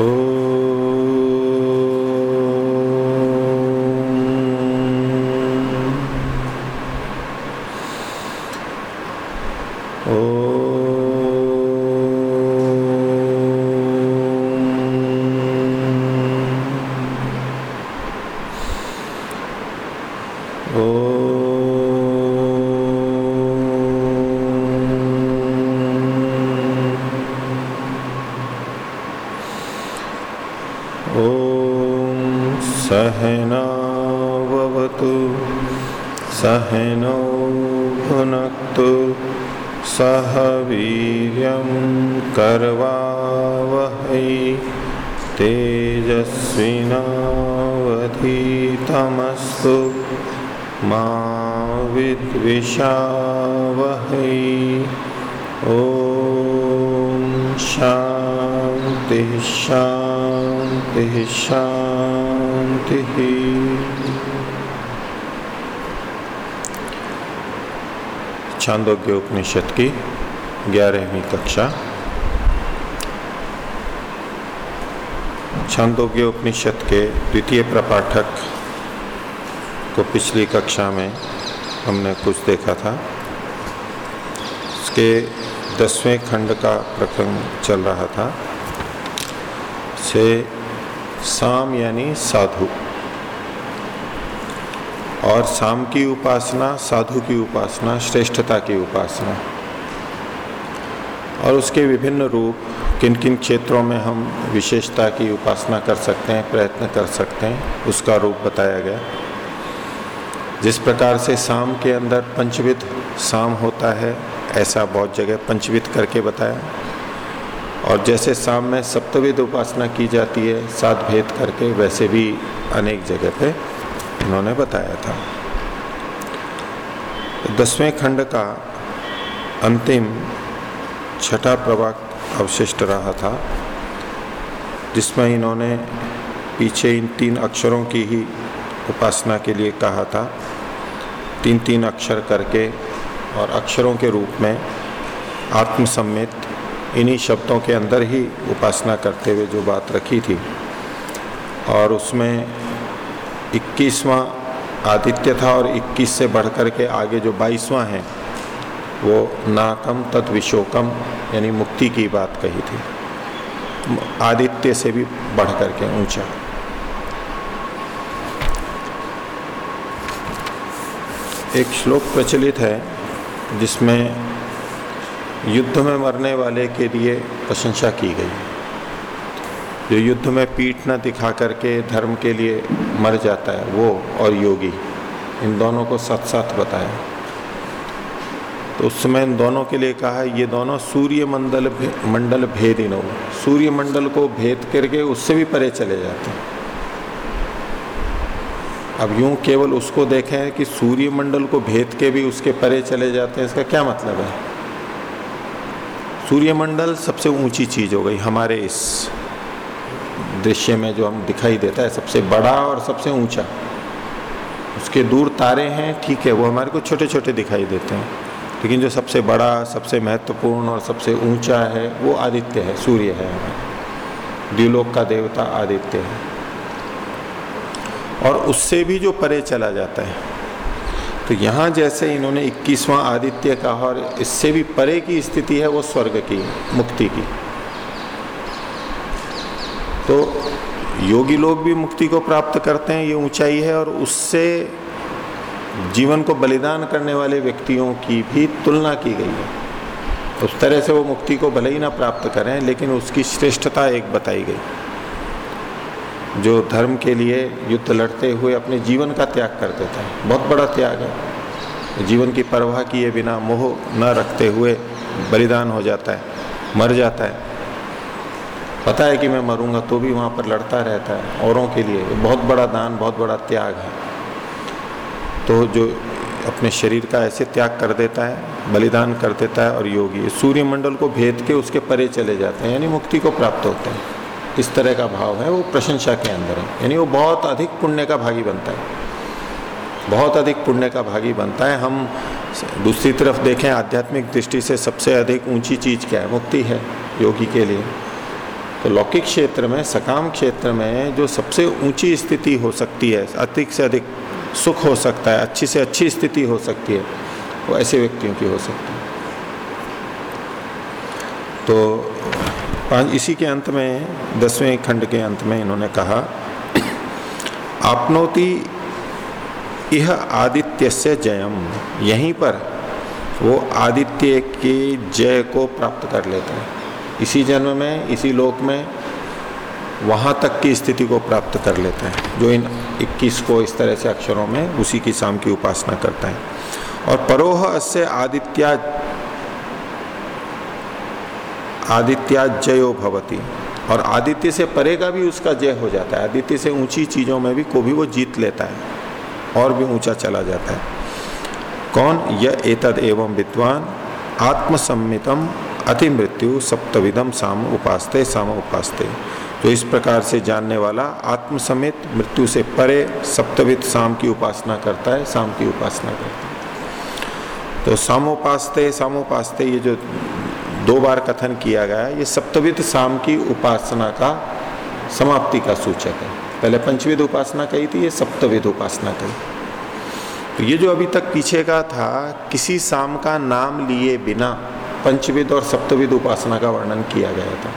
Oh. Chandogya उपनिषद की ग्यारहवीं कक्षा। छांदोग्य उपनिषद के द्वितीय प्रपाठक को पिछली कक्षा में हमने कुछ देखा था। इसके दसवें खंड का प्रकरण चल रहा था। से साम यानी साधु। और शाम की उपासना, साधु की उपासना, श्रेष्ठता की उपासना। और उसके विभिन्न रूप किन किन क्षेत्रों में हम विशेषता की उपासना कर सकते हैं, प्रयत्न कर सकते हैं, उसका रूप बताया गया। जिस प्रकार से शाम के अंदर पंचविध शाम होता है, ऐसा बहुत जगह पंचविध करके बताया। और जैसे शाम में सप्तविध उपासना की जाती है, सात भेद करके, वैसे भी अनेक जगह पे उन्होंने बताया था। दसवें खंड का अंतिम छठा प्रवाक अवशिष्ट रहा था, जिसमें इन्होंने पीछे इन तीन अक्षरों की ही उपासना के लिए कहा था। तीन तीन अक्षर करके और अक्षरों के रूप में आत्मसम्मित इन्हीं शब्दों के अंदर ही उपासना करते हुए जो बात रखी थी। और उसमें इक्कीसवां आदित्य था और 21 से बढ़कर के आगे जो बाईसवां है, वो नाकम तत् विशोकम, यानी मुक्ति की बात कही थी। आदित्य से भी बढ़ करके ऊँचा। एक श्लोक प्रचलित है, जिसमें युद्ध में मरने वाले के लिए प्रशंसा की गई। जो युद्ध में पीठ न दिखा करके धर्म के लिए मर जाता है वो और योगी। इन दोनों को साथ साथ बताया। तो उस समय इन दोनों के लिए कहा है ये दोनों सूर्य मंडल भे, मंडल भेद इन सूर्य मंडल को भेद करके उससे भी परे चले जाते हैं। अब यूँ केवल उसको देखें कि सूर्य मंडल को भेद के भी उसके परे चले जाते हैं इसका क्या मतलब है? सूर्य मंडल सबसे ऊँची चीज़ हो गई हमारे इस दृश्य में जो हम दिखाई देता है, सबसे बड़ा और सबसे ऊँचा। उसके दूर तारे हैं, ठीक है, वो हमारे को छोटे छोटे दिखाई देते हैं। लेकिन जो सबसे बड़ा, सबसे महत्वपूर्ण और सबसे ऊँचा है, वो आदित्य है, सूर्य है द्व्यूलोक का देवता आदित्य है। और उससे भी जो परे चला जाता है। तो यहाँ जैसे इन्होंने 21वां आदित्य कहा, और इससे भी परे की स्थिति है, वो स्वर्ग की, मुक्ति की। तो योगी लोग भी मुक्ति को प्राप्त करते हैं, ये ऊंचाई है और उससे जीवन को बलिदान करने वाले व्यक्तियों की भी तुलना की गई है। उस तरह से वो मुक्ति को भले ही ना प्राप्त करें, लेकिन उसकी श्रेष्ठता एक बताई गई। जो धर्म के लिए युद्ध लड़ते हुए अपने जीवन का त्याग कर देता है बहुत बड़ा त्याग है। जीवन की परवाह किए बिना मोह न रखते हुए बलिदान हो जाता है, मर जाता है। पता है कि मैं मरूँगा तो भी वहाँ पर लड़ता रहता है औरों के लिए। बहुत बड़ा दान, बहुत बड़ा त्याग है। तो जो अपने शरीर का ऐसे त्याग कर देता है, बलिदान कर देता है और योगी। सूर्य मंडल को भेद के उसके परे चले जाते हैं, यानी मुक्ति को प्राप्त होते हैं। इस तरह का भाव है, वो प्रशंसा के अंदर है। यानी वो बहुत अधिक पुण्य का भागी बनता है। बहुत अधिक पुण्य का भागी बनता है। हम दूसरी तरफ़ देखें, आध्यात्मिक दृष्टि से सबसे अधिक ऊँची चीज़ क्या है? मुक्ति है, योगी के लिए। तो लौकिक क्षेत्र में, सकाम क्षेत्र में जो सबसे ऊँची स्थिति हो सकती है, अधिक से अधिक सुख हो सकता है, अच्छी से अच्छी स्थिति हो सकती है, वो ऐसे व्यक्तियों की हो सकती है। तो इसी के अंत में, दसवें खंड के अंत में इन्होंने कहा, आपनोति यह आदित्य से जयम। यहीं पर वो आदित्य के जय को प्राप्त कर लेते हैं। इसी जन्म में, इसी लोक में, वहाँ तक की स्थिति को प्राप्त कर लेते हैं, जो इन 21 को इस तरह से अक्षरों में उसी की शाम की उपासना करता है। और परोह अस्य आदित्या आदित्या जयो भवती। और आदित्य से परे का भी उसका जय हो जाता है। आदित्य से ऊँची चीज़ों में भी को भी वो जीत लेता है, और भी ऊँचा चला जाता है। कौन? यह एतद एवं विद्वान। आत्मसम्मितम अति मृत्यु सप्तविधम साम उपासते साम उपासते। तो इस प्रकार से जानने वाला आत्म समेत मृत्यु से परे सप्तविध शाम की उपासना करता है शाम की उपासना करता है। तो सामोपास्ते सामोपास्ते ये जो दो बार कथन किया गया ये सप्तविध शाम की उपासना का समाप्ति का सूचक है। पहले पंचविध उपासना कही थी, ये सप्तविध उपासना कही। तो ये जो अभी तक पीछे का था, किसी शाम का नाम लिए बिना पंचविद और सप्तविद उपासना का वर्णन किया गया था।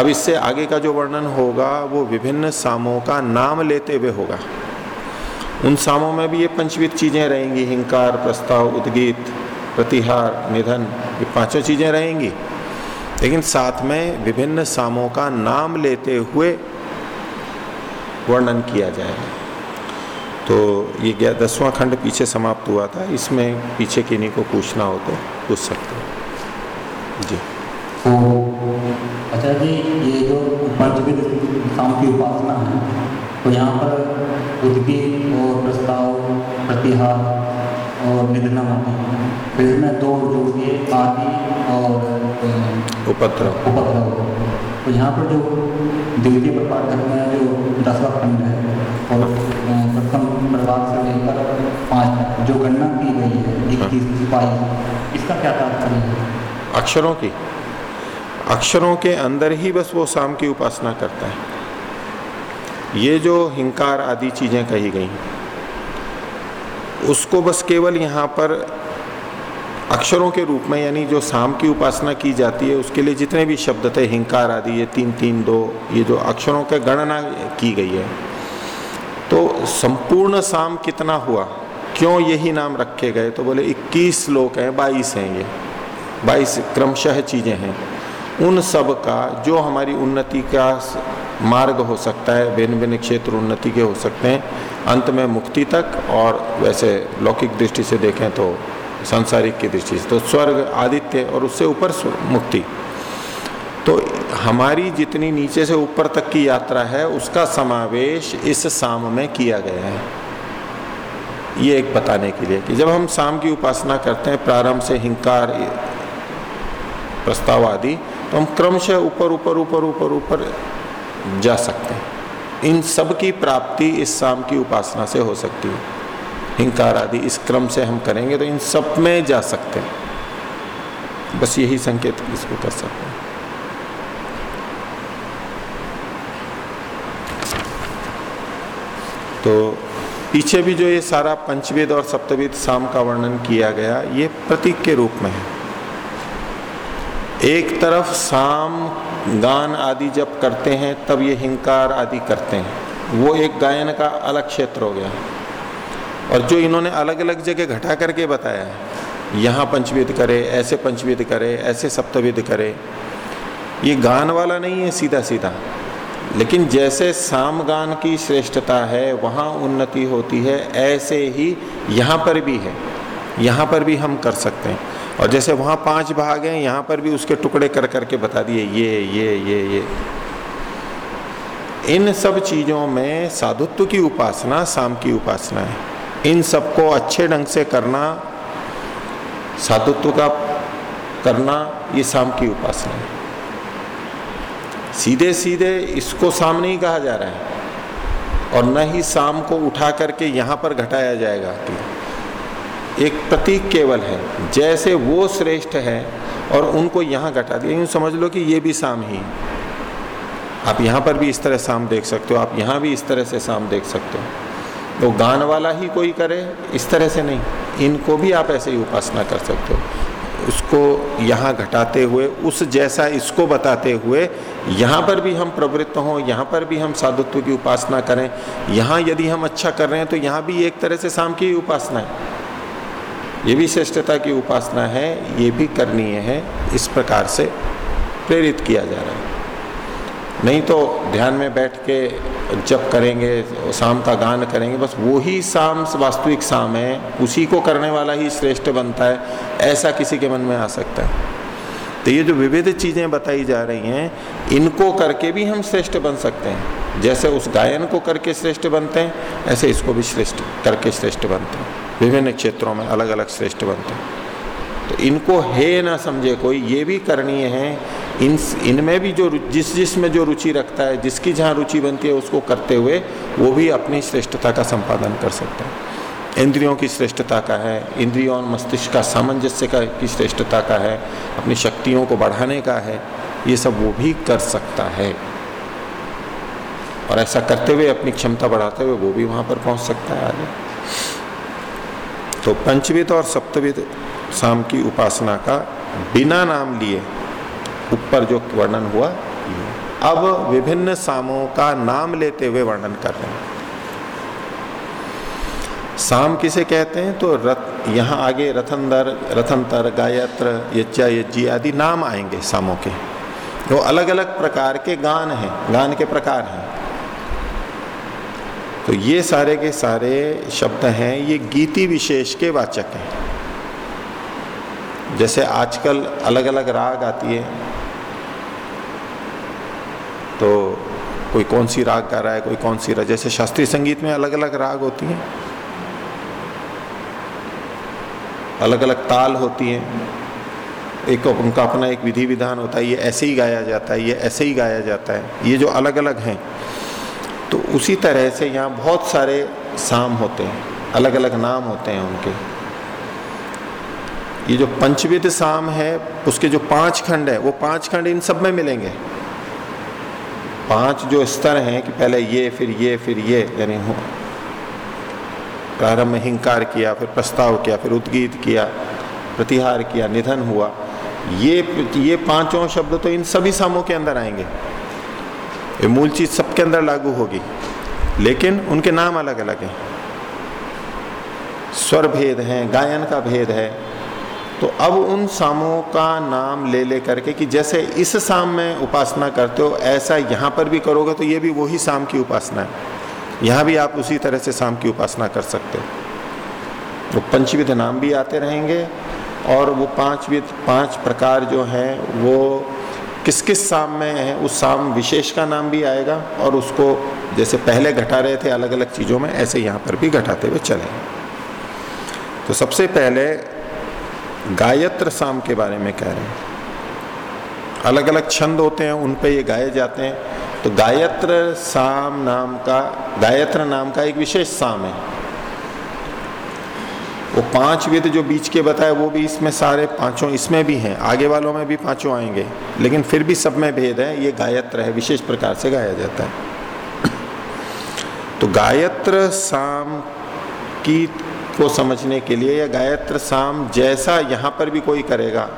अब इससे आगे का जो वर्णन होगा, वो विभिन्न सामों का नाम लेते हुए होगा। उन सामों में भी ये पंचविद चीज़ें रहेंगी, हिंकार, प्रस्ताव, उद्गीत, प्रतिहार, निधन, ये पाँचों चीज़ें रहेंगी। लेकिन साथ में विभिन्न सामों का नाम लेते हुए वर्णन किया जाएगा। तो ये गया दसवां खंड पीछे समाप्त हुआ था। इसमें पीछे किन्हीं को पूछना हो तो पूछ सकते हैं। जी। तो अच्छा जी ये जो पंचविध शाम की उपासना है तो यहाँ पर उद्गीत और प्रस्ताव प्रतिहार और निधनम तो इसमें दो जोड़ दिए आदि और उपद्रव। उपद्रव। तो यहाँ पर जो द्वितीय प्रपाठक में जो दसवा खंड है जो गणना की गई है इक्कीस बाईस इसका क्या तात्पर्य है? अक्षरों की। अक्षरों के अंदर ही बस वो शाम की उपासना करता है। ये जो हिंकार आदि चीज़ें कही गई उसको बस केवल यहाँ पर अक्षरों के रूप में यानी जो शाम की उपासना की जाती है उसके लिए जितने भी शब्द थे हिंकार आदि ये तीन तीन दो ये जो अक्षरों के गणना की गई है तो संपूर्ण शाम कितना हुआ? क्यों यही नाम रखे गए? तो बोले 21 लोग हैं 22 हैं ये। 22 क्रमशः चीज़ें हैं। उन सब का, जो हमारी उन्नति का मार्ग हो सकता है, भिन्न भिन्न क्षेत्र उन्नति के हो सकते हैं, अंत में मुक्ति तक और वैसे लौकिक दृष्टि से देखें तो सांसारिक की दृष्टि से तो स्वर्ग, आदित्य और उससे ऊपर मुक्ति। तो हमारी जितनी नीचे से ऊपर तक की यात्रा है, उसका समावेश इस साम में किया गया है। ये एक बताने के लिए कि जब हम शाम की उपासना करते हैं, प्रारंभ से हिंकार प्रस्ताव आदि तो हम क्रमशः ऊपर ऊपर ऊपर ऊपर ऊपर जा सकते हैं। इन सब की प्राप्ति इस शाम की उपासना से हो सकती है। हिंकार आदि इस क्रम से हम करेंगे तो इन सब में जा सकते हैं। बस यही संकेत इसको कर सकते हैं। तो पीछे भी जो ये सारा पंचवेद और सप्तवेद शाम का वर्णन किया गया, ये प्रतीक के रूप में है। एक तरफ़ शाम, गान आदि जब करते हैं, तब ये हिंकार आदि करते हैं। वो एक गायन का अलग क्षेत्र हो गया। और जो इन्होंने अलग अलग जगह घटा करके बताया है, यहाँ पंचवेद करे, ऐसे पंचवेद करे, ऐसे सप्तवेद करे, ये गान वाला नहीं है सीधा सीधा लेकिन जैसे सामगान की श्रेष्ठता है, वहाँ उन्नति होती है, ऐसे ही यहाँ पर भी है। यहाँ पर भी हम कर सकते हैं। और जैसे वहाँ पाँच भाग हैं, यहाँ पर भी उसके टुकड़े कर करके बता दिए, ये ये ये ये। इन सब चीज़ों में साधुत्व की उपासना शाम की उपासना है। इन सबको अच्छे ढंग से करना, साधुत्व का करना, ये शाम की उपासना है। सीधे सीधे इसको शाम नहीं कहा जा रहा है। और न ही शाम को उठा करके यहाँ पर घटाया जाएगा। कि एक प्रतीक केवल है। जैसे वो श्रेष्ठ है और उनको यहाँ घटा दिया। यूँ समझ लो कि ये भी साम ही। आप यहाँ पर भी इस तरह साम देख सकते हो। आप यहाँ भी इस तरह से साम देख सकते हो। तो गान वाला ही कोई करे, इस तरह से नहीं। इनको भी आप ऐसे ही उपासना कर सकते हो। उसको यहाँ घटाते हुए, उस जैसा इसको बताते हुए, यहाँ पर भी हम प्रवृत्त हों, यहाँ पर भी हम साधुत्व की उपासना करें। यहाँ यदि हम अच्छा कर रहे हैं तो यहाँ भी एक तरह से शाम की उपासना है। ये भी श्रेष्ठता की उपासना है, ये भी करनीय है, इस प्रकार से प्रेरित किया जा रहा है। नहीं तो ध्यान में बैठ के जब करेंगे, शाम का गान करेंगे, बस वो ही शाम, वास्तविक शाम है। उसी को करने वाला ही श्रेष्ठ बनता है, ऐसा किसी के मन में आ सकता है। तो ये जो विविध चीज़ें बताई जा रही हैं, इनको करके भी हम श्रेष्ठ बन सकते हैं। जैसे उस गायन को करके श्रेष्ठ बनते हैं, ऐसे इसको भी श्रेष्ठ, करके श्रेष्ठ बनते हैं। विभिन्न क्षेत्रों में अलग अलग श्रेष्ठ बनते हैं। तो इनको हे ना समझे कोई, ये भी करनीय है इन, इनमें भी जो जिस जिस में जो रुचि रखता है, जिसकी जहाँ रुचि बनती है, उसको करते हुए वो भी अपनी श्रेष्ठता का संपादन कर सकता है। इंद्रियों की श्रेष्ठता का है, इंद्रियों और मस्तिष्क का सामंजस्य का, की श्रेष्ठता का है, अपनी शक्तियों को बढ़ाने का है, ये सब वो भी कर सकता है। और ऐसा करते हुए, अपनी क्षमता बढ़ाते हुए वो भी वहाँ पर पहुँच सकता है आगे। तो पंचविद और सप्तविद शाम की उपासना का बिना नाम लिए ऊपर जो वर्णन हुआ, अब विभिन्न सामों का नाम लेते हुए वर्णन कर रहे हैं। साम किसे कहते हैं? तो रथ, यहाँ आगे रथंदर, रथंतर, गायत्र, यज्ञा, यज्ञी आदि नाम आएँगे सामों के। वो तो अलग अलग प्रकार के गान हैं, गान के प्रकार हैं। तो ये सारे के सारे शब्द हैं, ये गीति विशेष के वाचक हैं। जैसे आजकल अलग अलग राग आती है तो कोई कौन सी राग गा रहा है, कोई कौन सी राग, जैसे शास्त्रीय संगीत में अलग अलग राग होती हैं। अलग अलग ताल होती हैं। एक उनका अपना एक विधि विधान होता है, ये ऐसे ही गाया जाता है, ये ऐसे ही गाया जाता है, ये जो अलग अलग हैं। तो उसी तरह से यहाँ बहुत सारे साम होते हैं अलग अलग नाम होते हैं उनके। ये जो पंचविध साम है, उसके जो पाँच खंड है, वो पाँच खंड इन सब में मिलेंगे। पाँच जो स्तर हैं कि पहले ये, फिर ये फिर ये, यानी प्रारंभ हिंकार किया, फिर प्रस्ताव किया, फिर उद्गीत किया, प्रतिहार किया, निधन हुआ। ये ये पाँचों शब्द तो इन सभी सामों के अंदर आएँगे। ये मूल चीज़ सबके अंदर लागू होगी। लेकिन उनके नाम अलग अलग हैं। स्वर भेद हैं, गायन का भेद है तो अब उन सामों का नाम ले ले करके कि जैसे इस साम में उपासना करते हो, ऐसा यहाँ पर भी करोगे तो ये भी वही साम की उपासना है। यहाँ भी आप उसी तरह से साम की उपासना कर सकते हो। तो पंचविध नाम भी आते रहेंगे और वो पाँच विध पाँच प्रकार जो हैं, वो किस किस साम में है, उस साम विशेष का नाम भी आएगा और उसको जैसे पहले घटा रहे थे अलग अलग चीज़ों में, ऐसे यहाँ पर भी घटाते हुए चले तो सबसे पहले गायत्र साम के बारे में कह रहे हैं। अलग अलग छंद होते हैं, उन पे ये गाए जाते हैं। तो गायत्र साम नाम का, गायत्र नाम का एक विशेष साम है। वो पाँच विद जो बीच के बताए, वो भी इसमें सारे पाँचों इसमें भी हैं। आगे वालों में भी पाँचों आएँगे। लेकिन फिर भी सब में भेद है, ये गायत्र है, विशेष प्रकार से गाया जाता है। तो गायत्र साम की को समझने के लिए या गायत्र साम जैसा यहाँ पर भी कोई करेगा,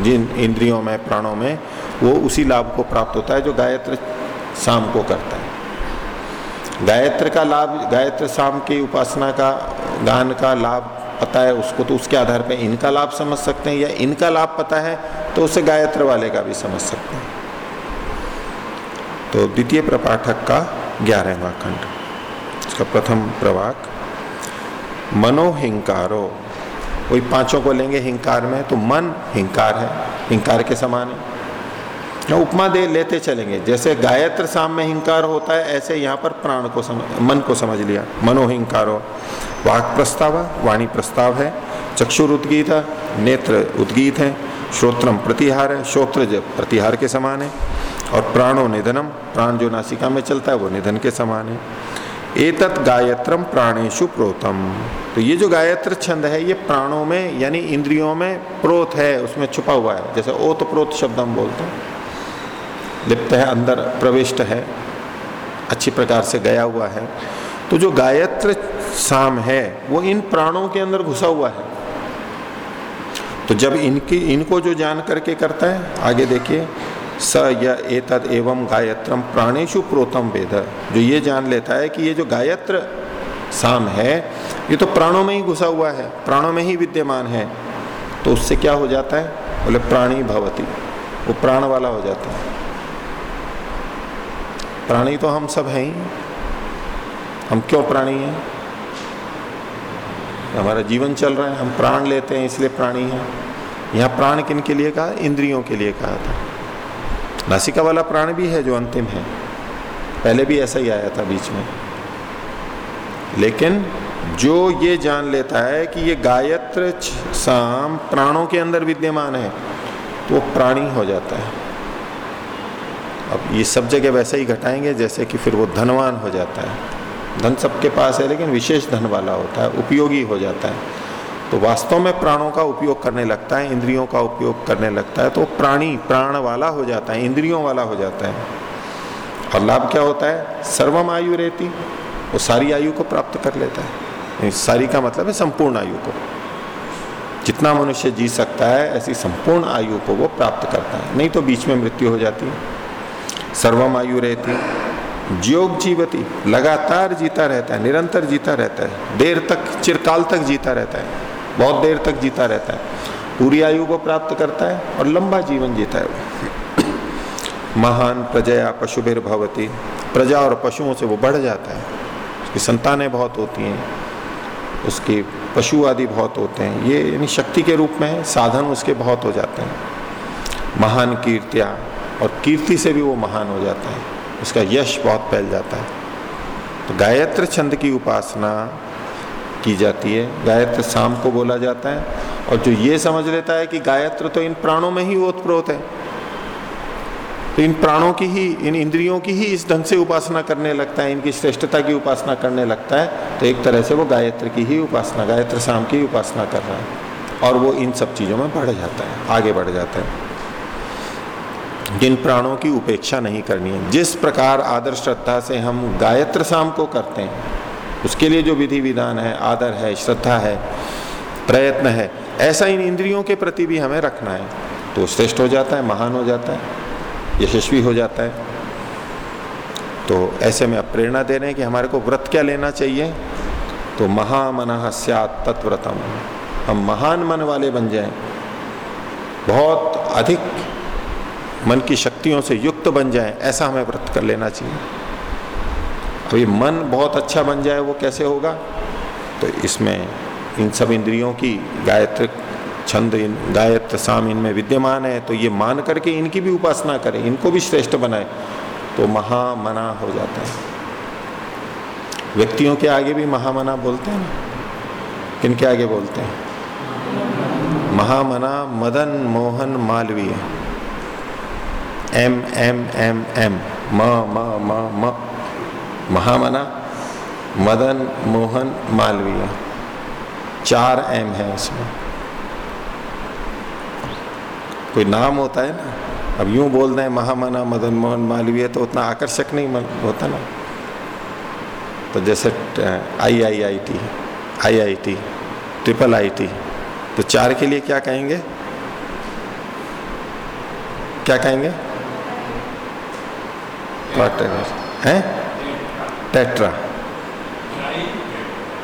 जिन इंद्रियों में, प्राणों में, वो उसी लाभ को प्राप्त होता है जो गायत्र साम को करता है। गायत्र का लाभ, गायत्र साम की उपासना का गान का लाभ पता है, उसको तो उसके आधार पर इनका लाभ समझ सकते हैं या इनका लाभ पता है तो उसे गायत्र वाले का भी समझ सकते हैं। तो द्वितीय प्रपाठक का ग्यारहवा खंड उसका प्रथम प्रवाक। मनोहिंकारो। वही पाँचों को लेंगे हिंकार में तो मन हिंकार है। हिंकार के समान है। उपमा दे लेते चलेंगे। जैसे गायत्र साम में हिंकार होता है, ऐसे यहाँ पर प्राण को समझ, मन को समझ लिया। मनोहिंकारो। वाक प्रस्ताव, वाणी प्रस्ताव है। चक्षुर उद्गीत, नेत्र उद्गीत है। श्रोत्रम प्रतिहार है। श्रोत्र प्रतिहार के समान है। और प्राणो निधनम, प्राण जो नासिका में चलता है, वो निधन के समान है। एतत गायत्रम प्राणेशु प्रोतम। तो ये जो गायत्र छंद है, ये प्राणों में, यानी इंद्रियों में प्रोत है, उसमें छुपा हुआ है। जैसे ओत प्रोत शब्द हम बोलते हैं। लिप्त है, अंदर प्रविष्ट है, अच्छी प्रकार से गया हुआ है। तो जो गायत्र साम है, वो इन प्राणों के अंदर घुसा हुआ है। तो जब इनकी, इनको जो जान करके करता है, आगे देखिए स या एतद एवं गायत्रम प्राणेशु प्रोतम वेद। जो ये जान लेता है कि ये जो गायत्र साम है, ये तो प्राणों में ही घुसा हुआ है, प्राणों में ही विद्यमान है। तो उससे क्या हो जाता है? बोले, प्राणी भवती। वो प्राण वाला हो जाता है। प्राणी तो हम सब हैं ही। हम क्यों प्राणी हैं? हमारा जीवन चल रहा है, हम प्राण लेते हैं, इसलिए प्राणी हैं। यहाँ प्राण किन के लिए कहा? इंद्रियों के लिए कहा था। नासिका वाला प्राण भी है जो अंतिम है। पहले भी ऐसा ही आया था बीच में। लेकिन जो ये जान लेता है कि ये गायत्र साम प्राणों के अंदर विद्यमान है तो वो प्राणी हो जाता है। अब ये सब जगह वैसे ही घटाएँगे जैसे कि फिर वो धनवान हो जाता है। धन सबके पास है, लेकिन विशेष धन वाला होता है, उपयोगी हो जाता है। तो वास्तव में प्राणों का उपयोग करने लगता है, इंद्रियों का उपयोग करने लगता है तो प्राणी प्राण वाला हो जाता है, इंद्रियों वाला हो जाता है। और लाभ क्या होता है? सर्वम आयु रहती, वो सारी आयु को प्राप्त कर लेता है। सारी का मतलब है संपूर्ण आयु को। जितना मनुष्य जी सकता है, ऐसी संपूर्ण आयु को वो प्राप्त करता है। नहीं तो बीच में मृत्यु हो जाती है। सर्वम आयु रहती योग जीवती, लगातार जीता रहता है, निरंतर जीता रहता है, देर तक, चिरकाल तक जीता रहता है। बहुत देर तक जीता रहता है। पूरी आयु को प्राप्त करता है और लंबा जीवन जीता है वो। महान प्रजया पशुभिर भवती। प्रजा और पशुओं से वो बढ़ जाता है। उसकी संतानें बहुत होती हैं। उसके पशु आदि बहुत होते हैं। ये यानी शक्ति के रूप में साधन उसके बहुत हो जाते हैं। महान कीर्तिया और कीर्ति से भी वो महान हो जाता है। उसका यश बहुत फैल जाता है। तो गायत्र छंद की उपासना की जाती है। गायत्र शाम को बोला जाता है। और जो ये समझ लेता है कि गायत्र तो इन प्राणों में ही ओतप्रोत है। तो इन प्राणों की ही, इन इंद्रियों की ही इस ढंग से उपासना करने लगता है, इनकी श्रेष्ठता की उपासना करने लगता है। तो एक तरह से वो गायत्र की ही उपासना, गायत्र शाम की उपासना कर रहा है। और वो इन सब चीज़ों में बढ़ जाता है, आगे बढ़ जाता है। जिन प्राणों की उपेक्षा नहीं करनी है, जिस प्रकार आदर श्रद्धा से हम गायत्र शाम को करते हैं उसके लिए जो विधि विधान है, आदर है, श्रद्धा है, प्रयत्न है, ऐसा इन इंद्रियों के प्रति भी हमें रखना है तो श्रेष्ठ हो जाता है, महान हो जाता है, यशस्वी हो जाता है। तो ऐसे में अब प्रेरणा दे रहे हैं कि हमारे को व्रत क्या लेना चाहिए? तो महामन स्यात तत्व्रतम। हम महान मन वाले बन जाएँ, बहुत अधिक मन की शक्तियों से युक्त बन जाएँ, ऐसा हमें व्रत कर लेना चाहिए। अभी मन बहुत अच्छा बन जाए, वो कैसे होगा? तो इसमें इन सब इंद्रियों की गायत्र, छंद इन, गायत्र साम इनमें विद्यमान है तो ये मान करके इनकी भी उपासना करें, इनको भी श्रेष्ठ बनाए तो महामना हो जाता है। व्यक्तियों के आगे भी महामना बोलते हैं किन के आगे बोलते हैं? Mahamana Madan Mohan Malviya. M M M M, म म म म। महामना, मदन, मोहन, मालवीय। चार एम है उसमें। कोई नाम होता है ना? अब यूँ बोल हैं महामना, मदन, मोहन, मालवीय तो उतना आकर्षक नहीं होता ना। तो जैसे I I I T I I T triple I T तो चार के लिए क्या कहेंगे? क्या कहेंगे? हैं? टेट्रा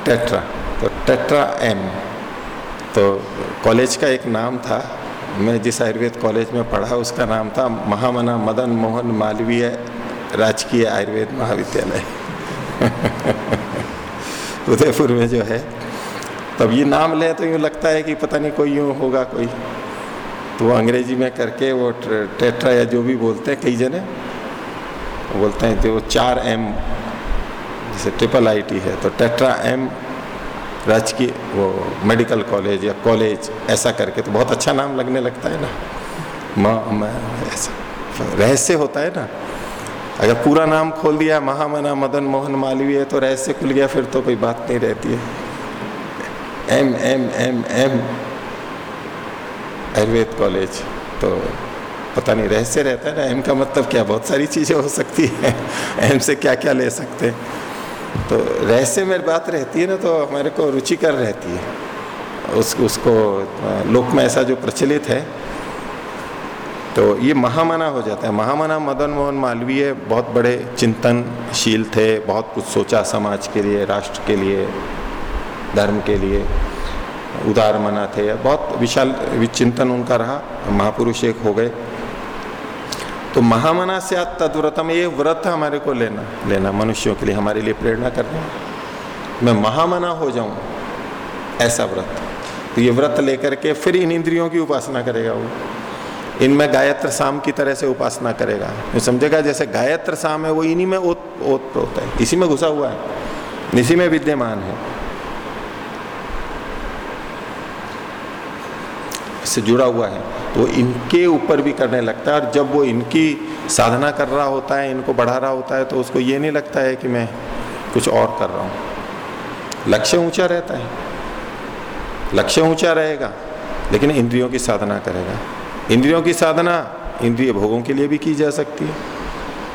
टेट्रा तो टेट्रा एम तो कॉलेज का एक नाम था। मैं जिस आयुर्वेद कॉलेज में पढ़ा, उसका नाम था महामना मदन मोहन मालवीय राजकीय आयुर्वेद महाविद्यालय। उदयपुर में जो है। तब ये नाम ले तो यूँ लगता है कि पता नहीं कोई यूँ होगा कोई। तो वो अंग्रेज़ी में करके वो टेट्रा या जो भी बोलते हैं, कई जने बोलते हैं तो वो चार एम जैसे ट्रिपल आईटी है तो टेट्रा एम राजकीय, वो मेडिकल कॉलेज या कॉलेज ऐसा करके तो बहुत अच्छा नाम लगने लगता है ना। माँ ऐसा। रहस्य होता है ना। अगर पूरा नाम खोल दिया, महामना मदन मोहन मालवीय तो रहस्य खुल गया, फिर तो कोई बात नहीं रहती है। M M M M Ayurveda college तो पता नहीं, रहस्य रहता है ना। एम का मतलब क्या? बहुत सारी चीज़ें हो सकती है। एम से क्या क्या ले सकते हैं? तो रहस्य में बात रहती है ना तो हमारे को रुचिकर रहती है। उस, उसको, लोक में ऐसा जो प्रचलित है तो ये महामना हो जाता है। महामना मदन मोहन मालवीय बहुत बड़े चिंतनशील थे, बहुत कुछ सोचा समाज के लिए, राष्ट्र के लिए, धर्म के लिए, उदार मना थे। बहुत विशाल चिंतन उनका रहा, महापुरुष एक हो गए। तो महामना से तदव्रतम ये व्रत हमारे को लेना लेना, मनुष्यों के लिए हमारे लिए प्रेरणा करना। मैं महामना हो जाऊँ, ऐसा व्रत। तो ये व्रत लेकर के फिर इन इंद्रियों की उपासना करेगा वो। इनमें गायत्र साम की तरह से उपासना करेगा। तो समझेगा, जैसे गायत्र साम है, वो इन्हीं में ओत ओत होता है। इसी में घुसा हुआ है। इसी में विद्यमान है। इससे जुड़ा हुआ है। तो इनके ऊपर भी करने लगता है। और जब वो इनकी साधना कर रहा होता है, इनको बढ़ा रहा होता है तो उसको ये नहीं लगता है कि मैं कुछ और कर रहा हूँ। लक्ष्य ऊँचा रहता है। लक्ष्य ऊँचा रहेगा, लेकिन इंद्रियों की साधना करेगा। इंद्रियों की साधना इंद्रिय भोगों के लिए भी की जा सकती है,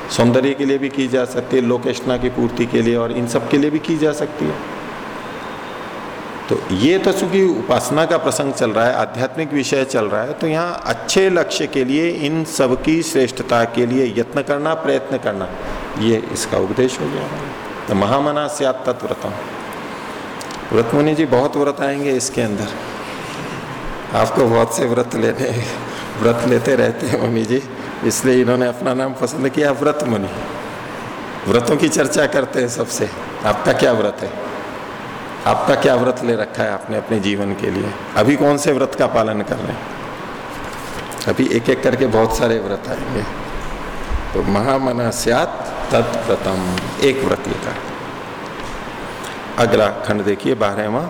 सौंदर्य के लिए भी की जा सकती है लोकेशना की पूर्ति के लिए और इन सब के लिए भी की जा सकती है। तो ये तो चूँकि उपासना का प्रसंग चल रहा है, आध्यात्मिक विषय चल रहा है तो यहाँ अच्छे लक्ष्य के लिए, इन सब की श्रेष्ठता के लिए यत्न करना, प्रयत्न करना, ये इसका उपदेश हो गया। तो महामना से तत्व्रतम व्रत मुनि जी, बहुत व्रत आएँगे इसके अंदर। आपको बहुत से व्रत लेने, व्रत लेते रहते हैं मम्मी जी, इसलिए इन्होंने अपना नाम पसंद किया व्रत मुनि व्रतों की चर्चा करते हैं सबसे। आपका क्या व्रत है? आपका क्या व्रत ले रखा है आपने अपने जीवन के लिए? अभी कौन से व्रत का पालन कर रहे हैं? अभी एक एक करके बहुत सारे व्रत आएँगे। तो महामना स्यात तत्व्रतम एक व्रत का अगला खंड देखिए, बारहवा।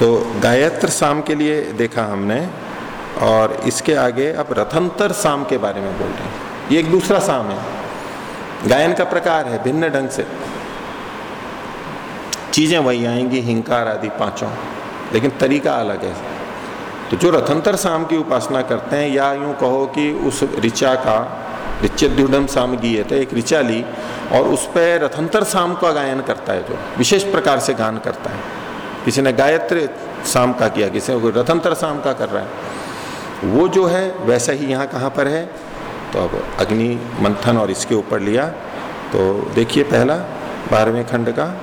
तो गायत्र साम के लिए देखा हमने, और इसके आगे अब रथंतर साम के बारे में बोल रहे हैं। ये एक दूसरा साम है। गायन का प्रकार है, भिन्न ढंग से। चीज़ें वही आएँगी, हिंकार आदि पाँचों। लेकिन तरीका अलग है। तो जो रथंतर साम की उपासना करते हैं, या यूँ कहो कि उस ऋचा का ऋच्यद्युडम साम गीय थे एक ऋचा ली, और उस पर रथंतर साम का गायन करता है जो, विशेष प्रकार से गान करता है। किसी ने गायत्री शाम का किया, किसी ने रथंतर शाम का कर रहा है। वो जो है, वैसा ही यहाँ कहाँ पर है? तो अब अग्नि मंथन और इसके ऊपर लिया। तो देखिए पहला, बारहवें खंड का।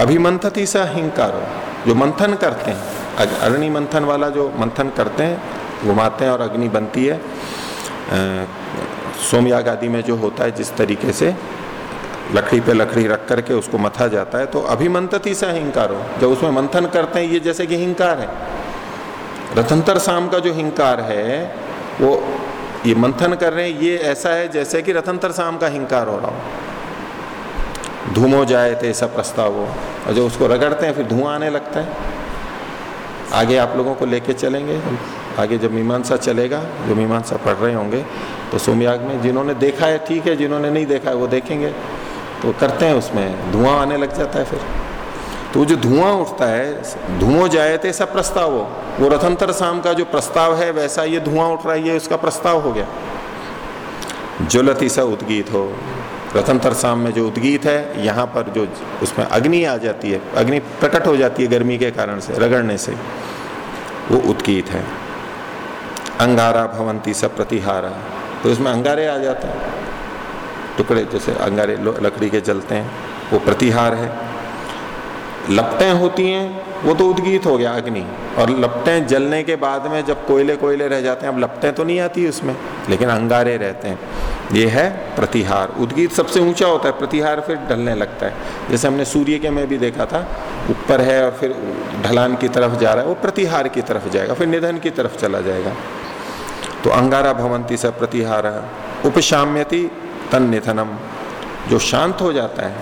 अभिमंथती सा हिंकारो जो मंथन करते हैं अग्नि मंथन वाला जो मंथन करते हैं, घुमाते हैं और अग्नि बनती है। सोमयाग आदि में जो होता है, जिस तरीके से लकड़ी पे लकड़ी रख करके उसको मथा जाता है तो अभिमंथती सा हिंकार हो जब उसमें मंथन करते हैं, ये जैसे कि हिंकार है। रथंतर शाम का जो हिंकार है, वो ये मंथन कर रहे हैं, ये ऐसा है जैसे कि रथंतर शाम का हिंकार हो रहा हो। धूम जाए थे ऐसा प्रस्ताव हो। और जब उसको रगड़ते हैं, फिर धुआँ आने लगता है। आगे आप लोगों को लेके चलेंगे। आगे जब मीमांसा चलेगा, जो मीमांसा पढ़ रहे होंगे तो सोमयाग में जिन्होंने देखा है, ठीक है, जिन्होंने नहीं देखा है, वो देखेंगे। तो करते हैं उसमें, धुआँ आने लग जाता है फिर। तो जो धुआँ उठता है धुआँ जाए थे सब प्रस्ताव हो। वो रथंतर शाम का जो प्रस्ताव है, वैसा ये धुआँ उठ रहा है, ये उसका प्रस्ताव हो गया। ज्वलती सा उद्गीत हो। रथंतर शाम में जो उद्गीत है, यहाँ पर जो उसमें अग्नि आ जाती है, अग्नि प्रकट हो जाती है गर्मी के कारण से, रगड़ने से, वो उद्गीत है। अंगारा भवंती स प्रतिहारा। तो उसमें अंगारे आ जाते हैं। टुकड़े जैसे अंगारे लकड़ी के जलते हैं, वो प्रतिहार है। लपटें होती हैं वो तो उद्गीत हो गया अग्नि। और लपटें जलने के बाद में जब कोयले कोयले रह जाते हैं, अब लपटें तो नहीं आती उसमें, लेकिन अंगारे रहते हैं। ये है प्रतिहार। उद्गीत सबसे ऊँचा होता है, प्रतिहार फिर ढलने लगता है। जैसे हमने सूर्य के में भी देखा था, ऊपर है और फिर ढलान की तरफ़ जा रहा है, वो प्रतिहार की तरफ़ जाएगा, फिर निधन की तरफ़ चला जाएगा। तो अंगारा भवंती से प्रतिहार, उपशाम्यति तन निधनम। जो शांत हो जाता है,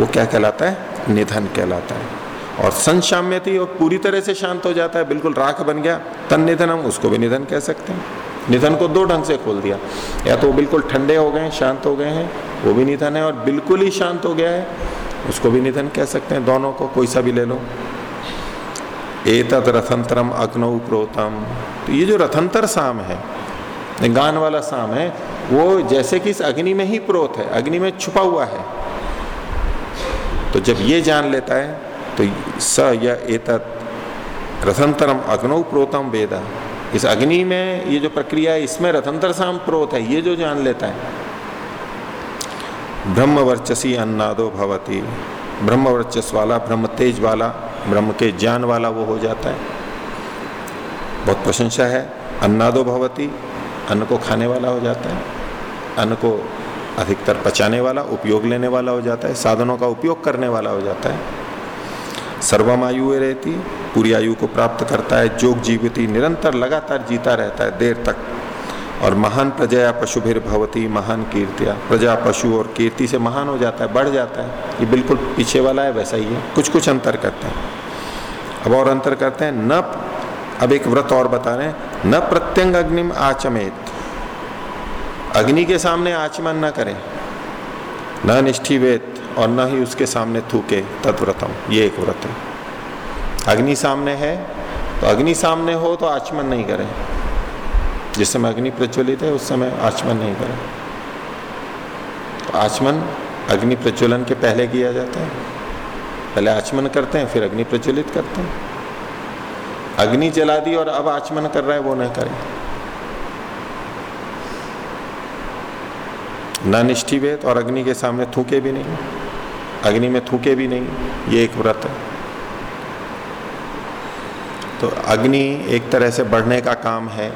वो क्या कहलाता है? निधन कहलाता है। और संशाम्यति और पूरी तरह से शांत हो जाता है, बिल्कुल राख बन गया। तन निधन, हम उसको भी निधन कह सकते हैं। निधन को दो ढंग से खोल दिया। या तो वो बिल्कुल ठंडे हो गए शांत हो गए हैं, वो भी निधन है, और बिल्कुल ही शांत हो गया है, उसको भी निधन कह सकते हैं। दोनों को कोई सा भी ले लो। एतद रथंतरम अग्नौ प्रोतम। तो ये जो रथंतर साम है गान वाला साम है, वो जैसे कि इस अग्नि में ही प्रोत है, अग्नि में छुपा हुआ है। तो जब ये जान लेता है तो स या एतत् रथंतरम अग्नौ प्रोतम वेदा। इस अग्नि में ये जो प्रक्रिया है, इसमें रथंतर साम प्रोत है, ये जो जान लेता है। ब्रह्म वर्चसी अन्नादो भवती। ब्रह्म वर्चस वाला, ब्रह्म तेज वाला, ब्रह्म के ज्ञान वाला वो हो जाता है। बहुत प्रशंसा है। अन्नादो भवती, अन्न को खाने वाला हो जाता है। अन्न को अधिकतर पचाने वाला, उपयोग लेने वाला हो जाता है। साधनों का उपयोग करने वाला हो जाता है। सर्वमायु रहती पूरी आयु को प्राप्त करता है, जोग जीवती निरंतर लगातार जीता रहता है देर तक। और महान प्रजया पशु पशुभिर भवती, महान कीर्तिया। प्रजा पशु और कीर्ति से महान हो जाता है, बढ़ जाता है। ये बिल्कुल पीछे वाला है, वैसा ही है। कुछ कुछ अंतर करते हैं। अब और अंतर करते हैं, न अब एक व्रत और बता रहे हैं, न प्रत्यंग अग्निम आचमेत। अग्नि के सामने आचमन न करें। न निष्ठिवेत। और न ही उसके सामने थूके, तत्व्रतम। ये एक व्रत है। अग्नि सामने है तो अग्नि सामने हो तो आचमन नहीं करें। जिस समय अग्नि प्रज्वलित है, उस समय आचमन नहीं करें। तो आचमन अग्नि प्रज्वलन के पहले किया जाता है। पहले आचमन करते हैं, फिर अग्नि प्रज्वलित करते हैं। अग्नि जला दी और अब आचमन कर रहा है, वो न करें। न निष्ठिवेत और अग्नि के सामने थूके भी नहीं। अग्नि में थूके भी नहीं, ये एक व्रत है। तो अग्नि एक तरह से बढ़ने का काम है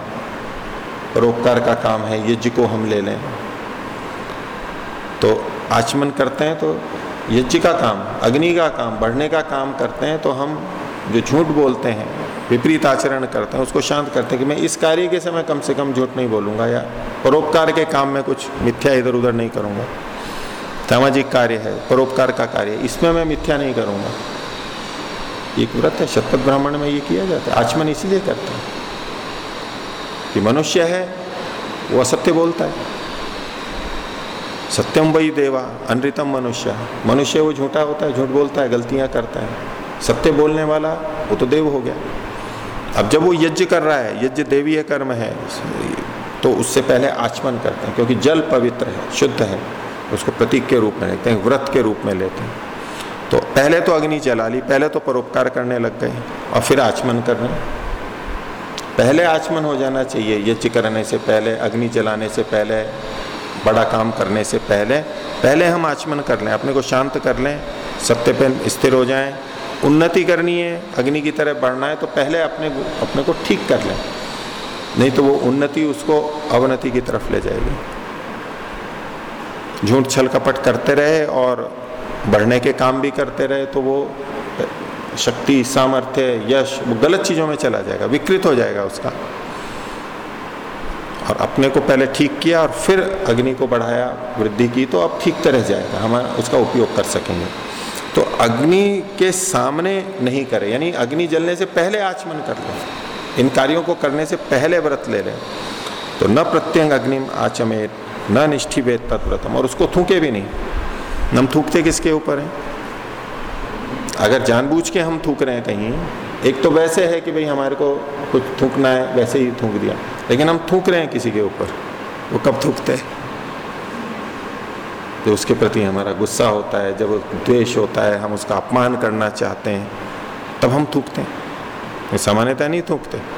परोपकार का काम है यज्ञ को हम ले लें। तो आचमन करते हैं तो यज्ञ का काम, अग्नि का काम, बढ़ने का काम करते हैं तो हम जो झूठ बोलते हैं, विपरीत आचरण करते हैं, उसको शांत करते हैं कि मैं इस कार्य के समय कम से कम झूठ नहीं बोलूँगा या परोपकार के काम में कुछ मिथ्या इधर उधर नहीं करूँगा। सामाजिक कार्य है, परोपकार का कार्य है, इसमें मैं मिथ्या नहीं करूँगा। एक व्रत है, शतपथ ब्राह्मण में ये किया जाता है, आचमन इसीलिए करते हैं कि मनुष्य है, वो असत्य बोलता है। सत्यम वही देवा, अनृतम मनुष्य। मनुष्य वो झूठा होता है, झूठ बोलता है, गलतियाँ करता है। सत्य बोलने वाला, वो तो देव हो गया। अब जब वो यज्ञ कर रहा है, यज्ञ देवीय कर्म है तो उससे पहले आचमन करते हैं, क्योंकि जल पवित्र है, शुद्ध है। उसको प्रतीक के रूप में लेते हैं, व्रत के रूप में लेते हैं। तो पहले तो अग्नि जला ली, पहले तो परोपकार करने लग गए और फिर आचमन कर रहे पहले आचमन हो जाना चाहिए यज्ञ करने से पहले, अग्नि जलाने से पहले, बड़ा काम करने से पहले पहले हम आचमन कर लें, अपने को शांत कर लें, सत्य पे स्थिर हो जाएँ, उन्नति करनी है, अग्नि की तरह बढ़ना है तो पहले अपने अपने को ठीक कर लें। नहीं तो वो उन्नति उसको अवनति की तरफ़ ले जाएगी। झूठ छल कपट करते रहे और बढ़ने के काम भी करते रहे तो वो, शक्ति, सामर्थ्य, यश, वो गलत चीज़ों में चला जाएगा, विकृत हो जाएगा उसका। और अपने को पहले ठीक किया और फिर अग्नि को बढ़ाया, वृद्धि की तो अब ठीक तरह जाएगा, हम उसका उपयोग कर सकेंगे। तो अग्नि के सामने नहीं करें, यानी अग्नि जलने से पहले आचमन कर लें, इन कार्यों को करने से पहले व्रत ले लें। तो न प्रत्यंग अग्निम आचमेत न निष्ठिवेद तत्व्रतम, और उसको थूके भी नहीं। हम थूकते किसके ऊपर हैं? अगर जानबूझ के हम थूक रहे हैं कहीं, एक तो वैसे है कि भाई हमारे को कुछ थूकना है, वैसे ही थूक दिया। लेकिन हम थूक रहे हैं किसी के ऊपर, वो कब थूकते हैं? तो उसके प्रति हमारा गुस्सा होता है, जब द्वेष होता है, हम उसका अपमान करना चाहते हैं, तब हम थूकते हैं। सामान्यतः नहीं थूकते।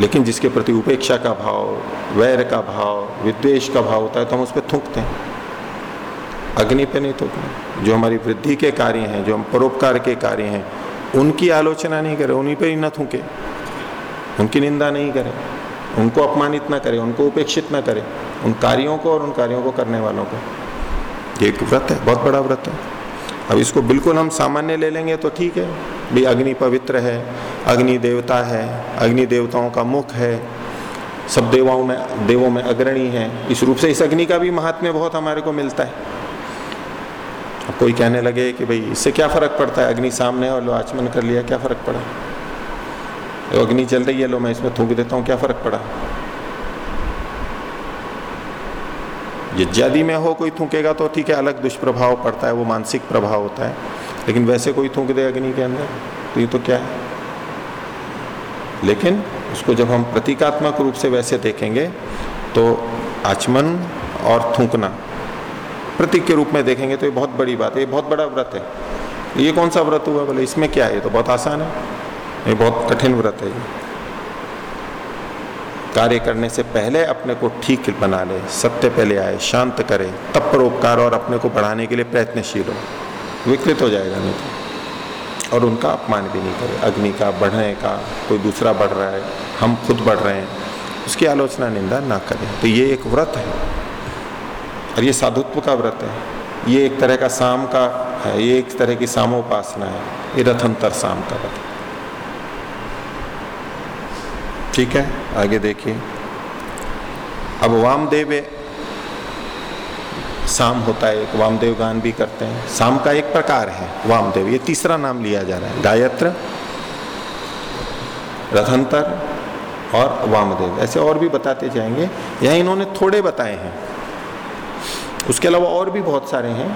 लेकिन जिसके प्रति उपेक्षा का भाव, वैर का भाव विद्वेश का भाव होता है तो हम उस पर थूकते हैं। अग्नि पे नहीं थूकते जो हमारी वृद्धि के कार्य हैं, जो हम परोपकार के कार्य हैं, उनकी आलोचना नहीं करें, उन्हीं पर ही न थूके। उनकी निंदा नहीं करें। उनको अपमानित ना करें, उनको उपेक्षित ना करें। उन कार्यों को और उन कार्यों को करने वालों को। एक व्रत है, बहुत बड़ा व्रत है। अब इसको बिल्कुल हम सामान्य ले लेंगे तो ठीक है। भी अग्नि पवित्र है, अग्नि देवता है, अग्नि देवताओं का मुख है, सब देवाओं में, देवों में अग्रणी है। इस रूप से इस अग्नि का भी महात्म्य बहुत हमारे को मिलता है। अब कोई कहने लगे कि भाई, इससे क्या फ़र्क पड़ता है? अग्नि सामने और लो आचमन कर लिया, क्या फ़र्क पड़ा? अग्नि चल रही है, लो मैं इसमें थूक देता हूँ, क्या फ़र्क पड़ा? यज्ञादि में हो कोई थूकेगा तो ठीक है, अलग दुष्प्रभाव पड़ता है, वो मानसिक प्रभाव होता है। लेकिन वैसे कोई थूक दे अग्नि के अंदर तो ये तो क्या है? लेकिन उसको जब हम प्रतीकात्मक रूप से वैसे देखेंगे तो आचमन और थूकना, प्रतीक के रूप में देखेंगे तो ये बहुत बड़ी बात है, ये बहुत बड़ा व्रत है। ये कौन सा व्रत हुआ? बोले, इसमें क्या है? ये तो बहुत आसान है। ये बहुत कठिन व्रत है ये। कार्य करने से पहले अपने को ठीक बना ले, सत्य पहले आए, शांत करे, तब परोपकार और अपने को बढ़ाने के लिए प्रयत्नशील हो। विकृत हो जाएगा नहीं तो। और उनका अपमान भी नहीं करे। अग्नि का, बढ़ने का, कोई दूसरा बढ़ रहा है, हम खुद बढ़ रहे हैं, उसकी आलोचना निंदा ना करें। तो ये एक व्रत है। और ये साधुत्व का व्रत है। ये एक तरह का साम का है, ये एक तरह की सामोपासना है। ये रथंतर साम का व्रत ठीक है, आगे देखिए। अब वामदेव साम होता है, एक वामदेव गान भी करते हैं। साम का एक प्रकार है, वामदेव। ये तीसरा नाम लिया जा रहा है, गायत्र, रथंतर और वामदेव। ऐसे और भी बताते जाएँगे। यहाँ इन्होंने थोड़े बताए हैं। उसके अलावा और भी बहुत सारे हैं।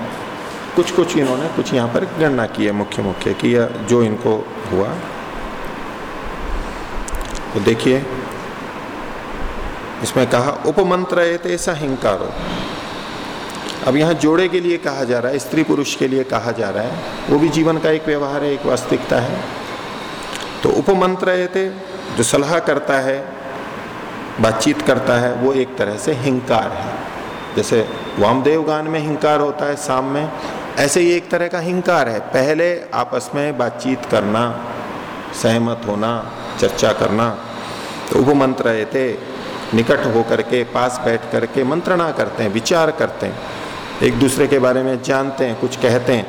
कुछ कुछ इन्होंने कुछ यहाँ पर गणना की है मुख्य मुख्य कि जो इनको हुआ। तो देखिए। इसमें कहा उपमंत्र सा हिंकारो। अब यहाँ जोड़े के लिए कहा जा रहा है, स्त्री पुरुष के लिए कहा जा रहा है। वो भी जीवन का एक व्यवहार है, एक वास्तविकता है। तो उपमंत्र जो सलाह करता है, बातचीत करता है, वो एक तरह से हिंकार है। जैसे वामदेव गान में हिंकार होता है, शाम में, ऐसे ही एक तरह का हिंकार है। पहले आपस में बातचीत करना, सहमत होना चर्चा करना। तो उपमंत्र थे, निकट होकर के पास बैठ करके मंत्रणा करते हैं, विचार करते हैं। एक दूसरे के बारे में जानते हैं, कुछ कहते हैं।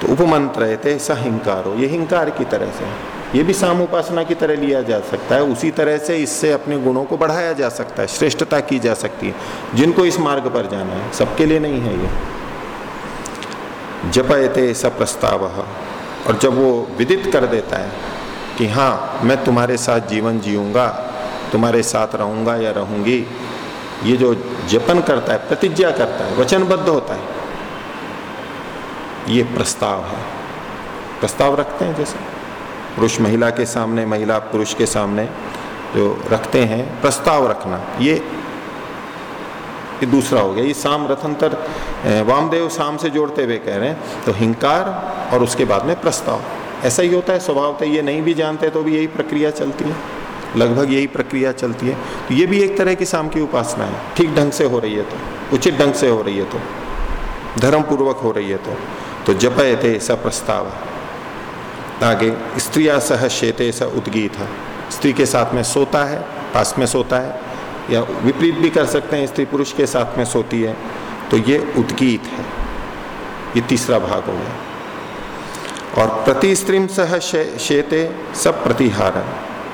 तो उपमंत्र थे, सहिंकार। ये हिंकार की तरह से ये भी साम उपासना की तरह लिया जा सकता है। उसी तरह से इससे अपने गुणों को बढ़ाया जा सकता है, श्रेष्ठता की जा सकती है। जिनको इस मार्ग पर जाना है, सबके लिए नहीं है ये। जपयते स प्रस्ताव और जब वो विदित कर देता है कि हाँ मैं तुम्हारे साथ जीवन जीऊँगा, तुम्हारे साथ रहूँगा या रहूँगी। ये जो जपन करता है, प्रतिज्ञा करता है, वचनबद्ध होता है, ये प्रस्ताव है। प्रस्ताव रखते हैं जैसे। पुरुष महिला के सामने, महिला पुरुष के सामने जो रखते हैं, प्रस्ताव रखना, ये ये दूसरा हो गया। ये साम रथंतर वामदेव साम से जोड़ते हुए कह रहे हैं तो हिंकार और उसके बाद में प्रस्ताव। ऐसा ही होता है, स्वभाव तो ये नहीं भी जानते तो भी यही प्रक्रिया चलती है। लगभग यही प्रक्रिया चलती है। तो ये भी एक तरह की शाम की उपासना है। ठीक ढंग से हो रही है तो उचित ढंग से हो रही है तो धर्म पूर्वक हो रही है तो तो जपय थे स प्रस्ताव। आगे, स्त्रिया सह शेते स उद्गीत। स्त्री के साथ में सोता है, पास में सोता है, या विपरीत भी कर सकते हैं, स्त्री पुरुष के साथ में सोती है तो ये उद्गीत है। ये तीसरा भाग हो गया। और प्रति स्त्रीम सह शेते सब प्रतिहार है।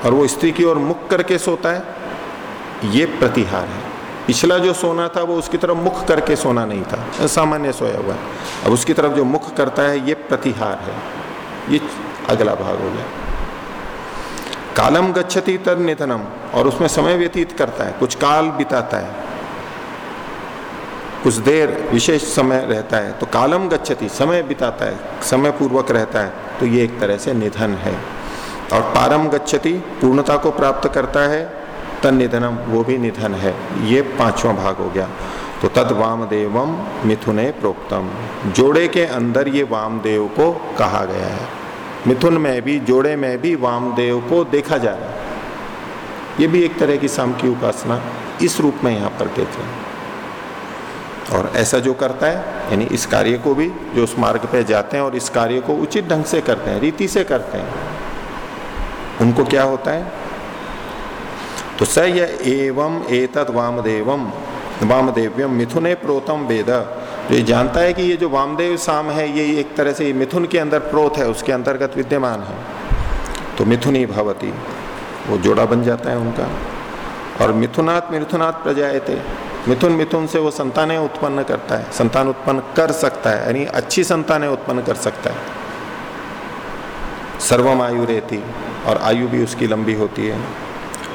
और वो स्त्री की ओर मुख करके सोता है, ये प्रतिहार है। पिछला जो सोना था, वो उसकी तरफ़ मुख करके सोना नहीं था, सामान्य सोया हुआ है। अब उसकी तरफ़ जो मुख करता है, ये प्रतिहार है। ये अगला भाग हो गया। कालम गच्छति तर निधनम और उसमें समय व्यतीत करता है, कुछ काल बिताता है। कुछ देर विशेष समय रहता है तो कालम गच्छति, समय बिताता है समय पूर्वक रहता है तो ये एक तरह से निधन है। और पारम गच्छति, पूर्णता को प्राप्त करता है तन निधनम वो भी निधन है। ये पांचवा भाग हो गया। तो तद वामदेवम मिथुने प्रोक्तम। जोड़े के अंदर ये वामदेव को कहा गया है। मिथुन में भी, जोड़े में भी वामदेव को देखा जा रहा है। ये भी एक तरह की साम की उपासना इस रूप में यहाँ पर देख रहे हैं। और ऐसा जो करता है, यानी इस कार्य को भी, जो उस मार्ग पे जाते हैं और इस कार्य को उचित ढंग से करते हैं, रीति से करते हैं, उनको क्या होता है? तो स एवं एतद वामदेवम वामदेव्यम मिथुने प्रोतम वेद। जो ये जानता है कि ये जो वामदेव साम है, ये एक तरह से मिथुन के अंदर प्रोत है, उसके अंतर्गत विद्यमान है। तो मिथुनी भवती, वो जोड़ा बन जाता है उनका। और मिथुनात् मिथुनात् प्रजायते। मिथुन मिथुन से वो संतानें उत्पन्न करता है, संतान उत्पन्न कर सकता है, यानी अच्छी संतानें उत्पन्न कर सकता है। सर्वम आयु रहती, और आयु भी उसकी लंबी होती है।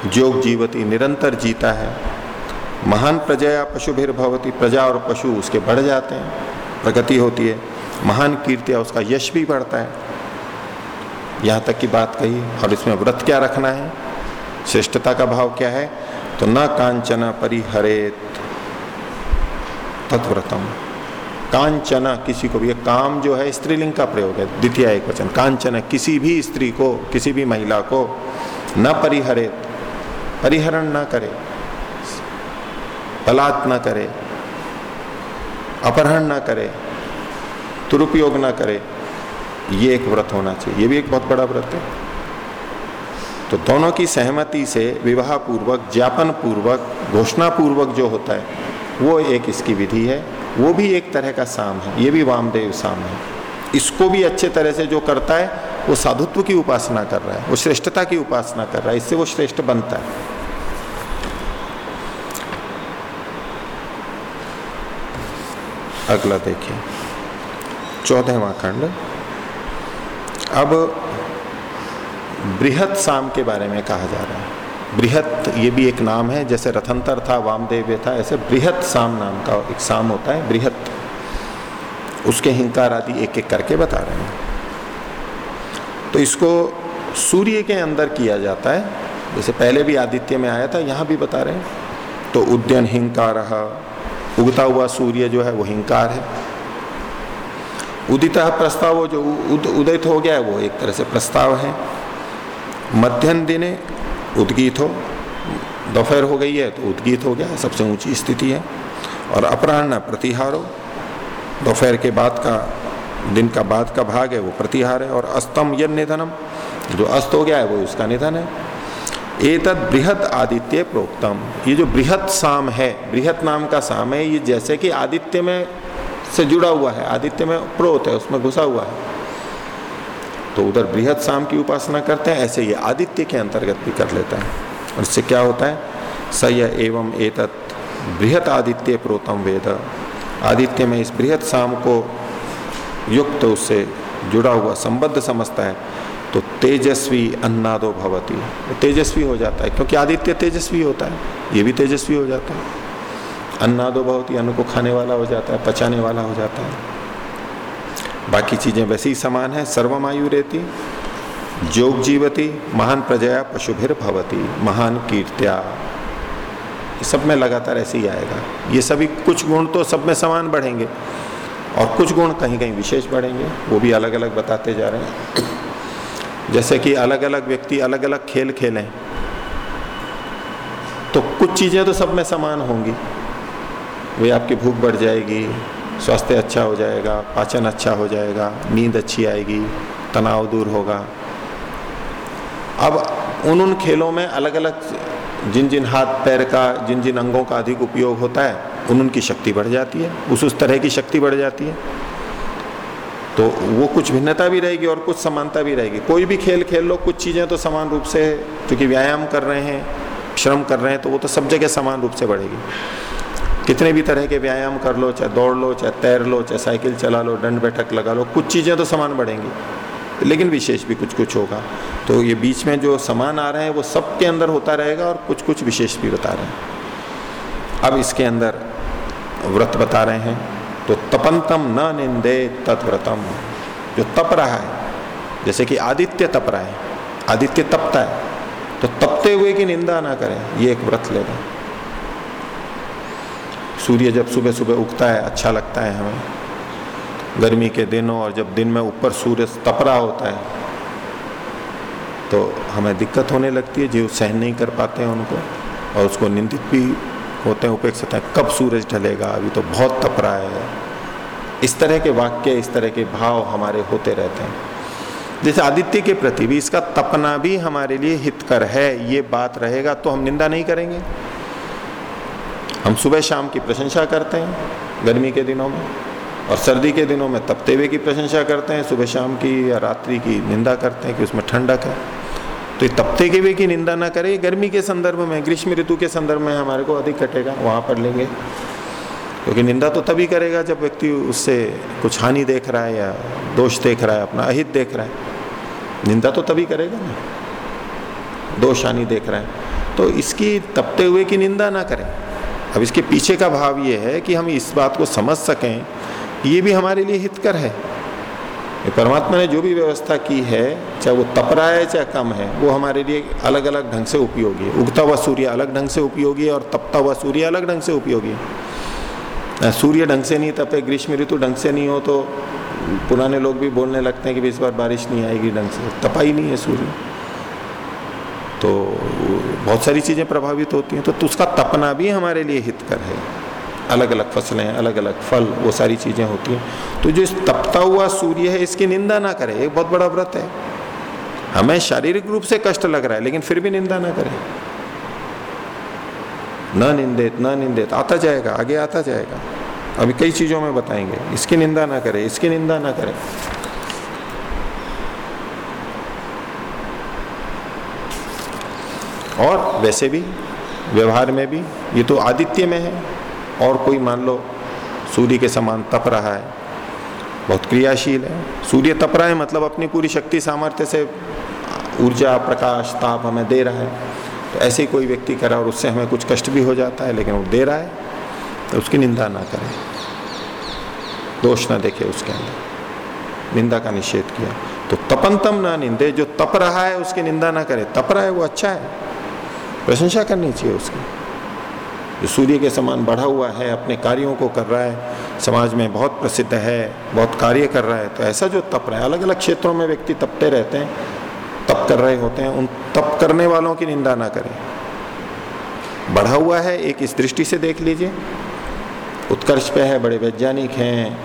जोग जीवती निरंतर जीता है। महान प्रजया पशु भवती, प्रजा और पशु उसके बढ़ जाते हैं, प्रगति होती है। महान कीर्तिया उसका यश भी बढ़ता है। यहाँ तक की बात कही, और इसमें व्रत क्या रखना है? श्रेष्ठता का भाव क्या है? तो न कांचन परिहरेत। तत्व्रतम कांचना किसी को भी काम जो है स्त्रीलिंग का प्रयोग है, द्वितीय एक वचन। कांचन किसी भी स्त्री को, किसी भी महिला को न परिहरित। परिहरण न करे, बलात् न करे, अपहरण न करे, दुरुपयोग न करे, ये एक व्रत होना चाहिए। ये भी एक बहुत बड़ा व्रत है। तो दोनों की सहमति से विवाह पूर्वक ज्ञापन पूर्वक घोषणा पूर्वक जो होता है, वो एक इसकी विधि है। वो भी एक तरह का साम है। ये भी वामदेव साम है। इसको भी अच्छे तरह से जो करता है, वो साधुत्व की उपासना कर रहा है। वो श्रेष्ठता की उपासना कर रहा है। इससे वो श्रेष्ठ बनता है। अगला देखिए। चौदहवा खंड। अब बृहत साम के बारे में कहा जा रहा है। बृहत ये भी एक नाम है जैसे रथंतर था वामदेव था ऐसे बृहत साम नाम का एक साम होता है बृहत। उसके हिंकार आदि एक एक करके बता रहे हैं। तो इसको सूर्य के अंदर किया जाता है। जैसे पहले भी आदित्य में आया था यहाँ भी बता रहे हैं। तो उद्यन हिंकार उगता हुआ सूर्य जो है वो हिंकार है। उदित प्रस्ताव जो उद, उदित हो गया है वो एक तरह से प्रस्ताव है। मध्यम दिने उद्गीत हो, दोपहर हो गई है तो उद्गीत हो गया, सबसे ऊँची स्थिति है। और अपराह्न प्रतिहार हो, दोपहर के बाद का, दिन का बाद का भाग है, वो प्रतिहार है। और अस्तम यन निधनम जो अस्त हो गया है, वो उसका निधन है। एतद बृहत आदित्य प्रोक्तम। ये जो बृहत साम है, बृहत नाम का साम है, ये जैसे कि आदित्य में से जुड़ा हुआ है, आदित्य में प्रोत है, उसमें घुसा हुआ है। तो उधर बृहद शाम की उपासना करते हैं, ऐसे ये आदित्य के अंतर्गत भी कर लेता है। और इससे क्या होता है? सय एवं एतत् बृहत आदित्य प्रोतम वेद। आदित्य में इस बृहद शाम को युक्त उससे जुड़ा हुआ संबद्ध समझता है तो तेजस्वी अन्नादो भवती। तेजस्वी हो जाता है, क्योंकि आदित्य तेजस्वी होता है, ये भी तेजस्वी हो जाता है। अन्नादो भवती, अन्न को खाने वाला हो जाता है, पचाने वाला हो जाता है। बाकी चीज़ें वैसे ही समान है, सर्वमायु रहती जोग जीवती, महान प्रजया पशुभिर भवती, महान कीर्त्या। सब में लगातार ऐसे ही आएगा। ये सभी कुछ गुण तो सब में समान बढ़ेंगे और कुछ गुण कहीं कहीं विशेष बढ़ेंगे, वो भी अलग अलग बताते जा रहे हैं। जैसे कि अलग अलग व्यक्ति अलग अलग खेल खेलें तो कुछ चीज़ें तो सब में समान होंगी। वे आपकी भूख बढ़ जाएगी स्वास्थ्य अच्छा हो जाएगा, पाचन अच्छा हो जाएगा, नींद अच्छी आएगी, तनाव दूर होगा। अब उन उन खेलों में अलग अलग जिन जिन हाथ, पैर का, जिन जिन अंगों का अधिक उपयोग होता है, उन उनकी शक्ति बढ़ जाती है, उस उस तरह की शक्ति बढ़ जाती है। तो वो कुछ भिन्नता भी रहेगी और कुछ समानता भी रहेगी। कोई भी खेल खेल लो, कुछ चीज़ें तो समान रूप से, क्योंकि व्यायाम कर रहे हैं, श्रम कर रहे हैं तो वो तो सब जगह समान रूप से बढ़ेगी। कितने भी तरह के व्यायाम कर लो, चाहे दौड़ लो, चाहे तैर लो, चाहे साइकिल चला लो दंड बैठक लगा लो, कुछ चीज़ें तो समान बढ़ेंगी, लेकिन विशेष भी कुछ कुछ होगा। तो ये बीच में जो समान आ रहे हैं, वो सबके अंदर होता रहेगा और कुछ कुछ विशेष भी बता रहे हैं। अब इसके अंदर व्रत बता रहे हैं तो तपंतम न निंदे तत्व्रतम जो तप रहा है, जैसे कि आदित्य तप रहा है, आदित्य तपता है तो तपते हुए की निंदा ना करें, ये एक व्रत ले रहे सूर्य जब सुबह सुबह उगता है अच्छा लगता है हमें। गर्मी के दिनों और जब दिन में ऊपर सूर्य तप रहा होता है तो हमें दिक्कत होने लगती है जो सहन नहीं कर पाते हैं उनको और उसको निंदित भी होते हैं उपेक्षित हैं। कब सूरज ढलेगा? अभी तो बहुत तप रहा है। इस तरह के वाक्य, इस तरह के भाव हमारे होते रहते हैं। जैसे आदित्य के प्रति भी इसका तपना भी हमारे लिए हितकर है, ये बात रहेगा तो हम निंदा नहीं करेंगे। हम सुबह शाम की प्रशंसा करते हैं, गर्मी के दिनों में, और सर्दी के दिनों में तपते हुए की प्रशंसा करते हैं, सुबह शाम की या रात्रि की निंदा करते हैं कि उसमें ठंडक है। तो ये तपते के हुए की निंदा ना करें गर्मी के संदर्भ में, ग्रीष्म ऋतु के संदर्भ में हमारे को अधिक कटेगा वहाँ पर लेंगे। क्योंकि निंदा तो तभी करेगा जब व्यक्ति उससे कुछ हानि देख रहा है या दोष देख रहा है, अपना अहित देख रहा है। निंदा तो तभी करेगा ना, दोष हानि देख रहा है। तो इसकी तपते हुए की निंदा ना करें। अब इसके पीछे का भाव ये है कि हम इस बात को समझ सकें, ये भी हमारे लिए हितकर है। परमात्मा ने जो भी व्यवस्था की है, चाहे वो तप रहा है, चाहे कम है, वो हमारे लिए अलग अलग ढंग से उपयोगी है। उगता हुआ सूर्य अलग ढंग से उपयोगी है और तपता हुआ सूर्य अलग ढंग से उपयोगी है। सूर्य ढंग से नहीं तपे, ग्रीष्म ऋतु ढंग से नहीं हो तो पुराने लोग भी बोलने लगते हैं कि इस बार बारिश नहीं आएगी ढंग से। तपा ही नहीं है सूर्य। तो बहुत सारी चीज़ें प्रभावित होती हैं तो उसका तपना भी हमारे लिए हितकर है। अलग अलग फ़सलें अलग अलग फल, वो सारी चीज़ें होती हैं। तो जो इस तपता हुआ सूर्य है, इसकी निंदा ना करे, एक बहुत बड़ा व्रत है। हमें शारीरिक रूप से कष्ट लग रहा है, लेकिन फिर भी निंदा ना करें। न निंदित न निंदित, आता जाएगा, आगे आता जाएगा। अभी कई चीज़ों में बताएँगे, इसकी निंदा ना करें, इसकी निंदा ना करें। और वैसे भी, व्यवहार में भी, ये तो आदित्य में है। और कोई मान लो, सूर्य के समान तप रहा है, बहुत क्रियाशील है। सूर्य तप रहा है मतलब अपनी पूरी शक्ति सामर्थ्य से, ऊर्जा, प्रकाश, ताप हमें दे रहा है। तो ऐसे ही कोई व्यक्ति करा और उससे हमें कुछ कष्ट भी हो जाता है, लेकिन वो दे रहा है तो उसकी निंदा ना करें। दोष ना देखे उसके अंदर। निंदा का निषेध किया। तो तपंतम ना निंदे, जो तप रहा है उसकी निंदा ना करे। तप रहा है वो अच्छा है। प्रशंसा करनी चाहिए उसकी। जो सूर्य के समान बढ़ा हुआ है, अपने कार्यों को कर रहा है, समाज में बहुत प्रसिद्ध है, बहुत कार्य कर रहा है तो ऐसा जो तप रहा है अलग अलग क्षेत्रों में व्यक्ति तपते रहते हैं, तप कर रहे होते हैं, उन तप करने वालों की निंदा ना करें। बढ़ा हुआ है, एक इस दृष्टि से देख लीजिए। उत्कर्ष पे है, बड़े वैज्ञानिक हैं,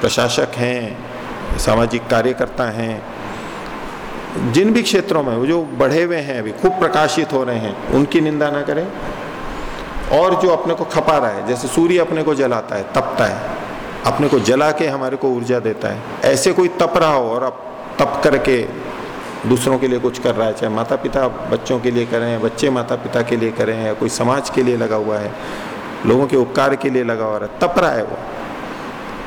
प्रशासक हैं, सामाजिक कार्यकर्ता हैं जिन भी क्षेत्रों में वो जो बढ़े हुए हैं अभी, खूब प्रकाशित हो रहे हैं, उनकी निंदा ना करें। और जो अपने को खपा रहा है, जैसे सूर्य अपने को जलाता है, तपता है, अपने को जला के हमारे को ऊर्जा देता है। ऐसे कोई तप रहा हो और अब तप करके दूसरों के लिए कुछ कर रहा है, चाहे माता पिता बच्चों के लिए करें, बच्चे माता पिता के लिए करें, या कोई समाज के लिए लगा हुआ है, लोगों के उपकार के लिए लगा हुआ है, तप रहा है वो।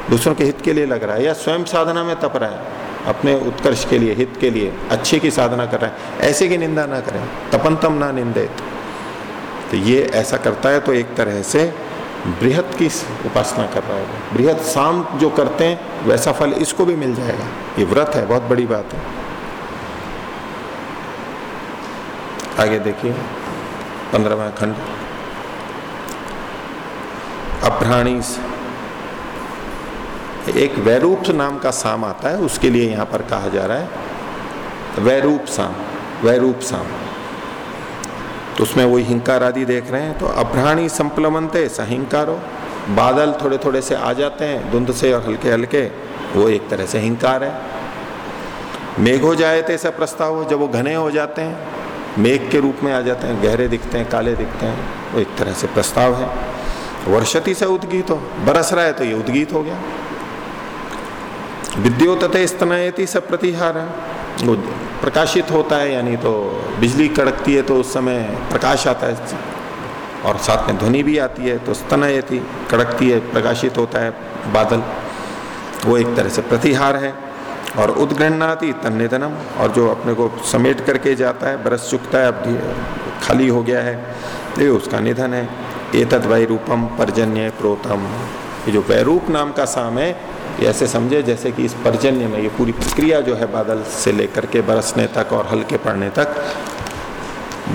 दूसरों के हित के लिए लग रहा है, या स्वयं साधना में तप रहा है। अपने उत्कर्ष के लिए, हित के लिए अच्छे की साधना कर रहा है। ऐसे की निंदा ना करें। तपंतम ना निंदित तो ये ऐसा करता है तो एक तरह से बृहत की उपासना कर रहा है बृहत शाम जो करते हैं, वैसा फल इसको भी मिल जाएगा। ये व्रत है, बहुत बड़ी बात है। आगे देखिए, पंद्रहवा खंड। अप्राणी एक वैरूप नाम का साम आता है, उसके लिए यहाँ पर कहा जा रहा है, वैरूप साम वैरूप साम। तो उसमें वही हिंकार आदि देख रहे हैं तो अभ्राणी संप्लवंते सहिंकारो, बादल थोड़े थोड़े से आ जाते हैं, धुंध से और हल्के हल्के वो एक तरह से हिंकार है। मेघ हो जाए तो ऐसा प्रस्ताव हो जब वो घने हो जाते हैं, मेघ के रूप में आ जाते हैं, गहरे दिखते हैं, काले दिखते हैं, वो एक तरह से प्रस्ताव है। वर्षति से उद्गीत हो बरस रहा है तो ये उद्गीत हो गया। विद्योतते स्तनयति सब प्रतिहार। वो प्रकाशित होता है, यानी तो बिजली कड़कती है तो उस समय प्रकाश आता है। और साथ में ध्वनि भी आती है तो स्तनयति, कड़कती है, प्रकाशित होता है बादल। वो एक तरह से प्रतिहार है। और उद्गृहणाति तन्निधनम और जो अपने को समेट करके जाता है, बरस चुकता है, अब खाली हो गया है, ये उसका निधन है। एतद वैरूपम पर्जन्य प्रोतम। ये जो वैरूप नाम का साम है ये ऐसे समझे जैसे कि इस पर्जन्य में ये पूरी प्रक्रिया जो है बादल से लेकर के बरसने तक और हल्के पड़ने तक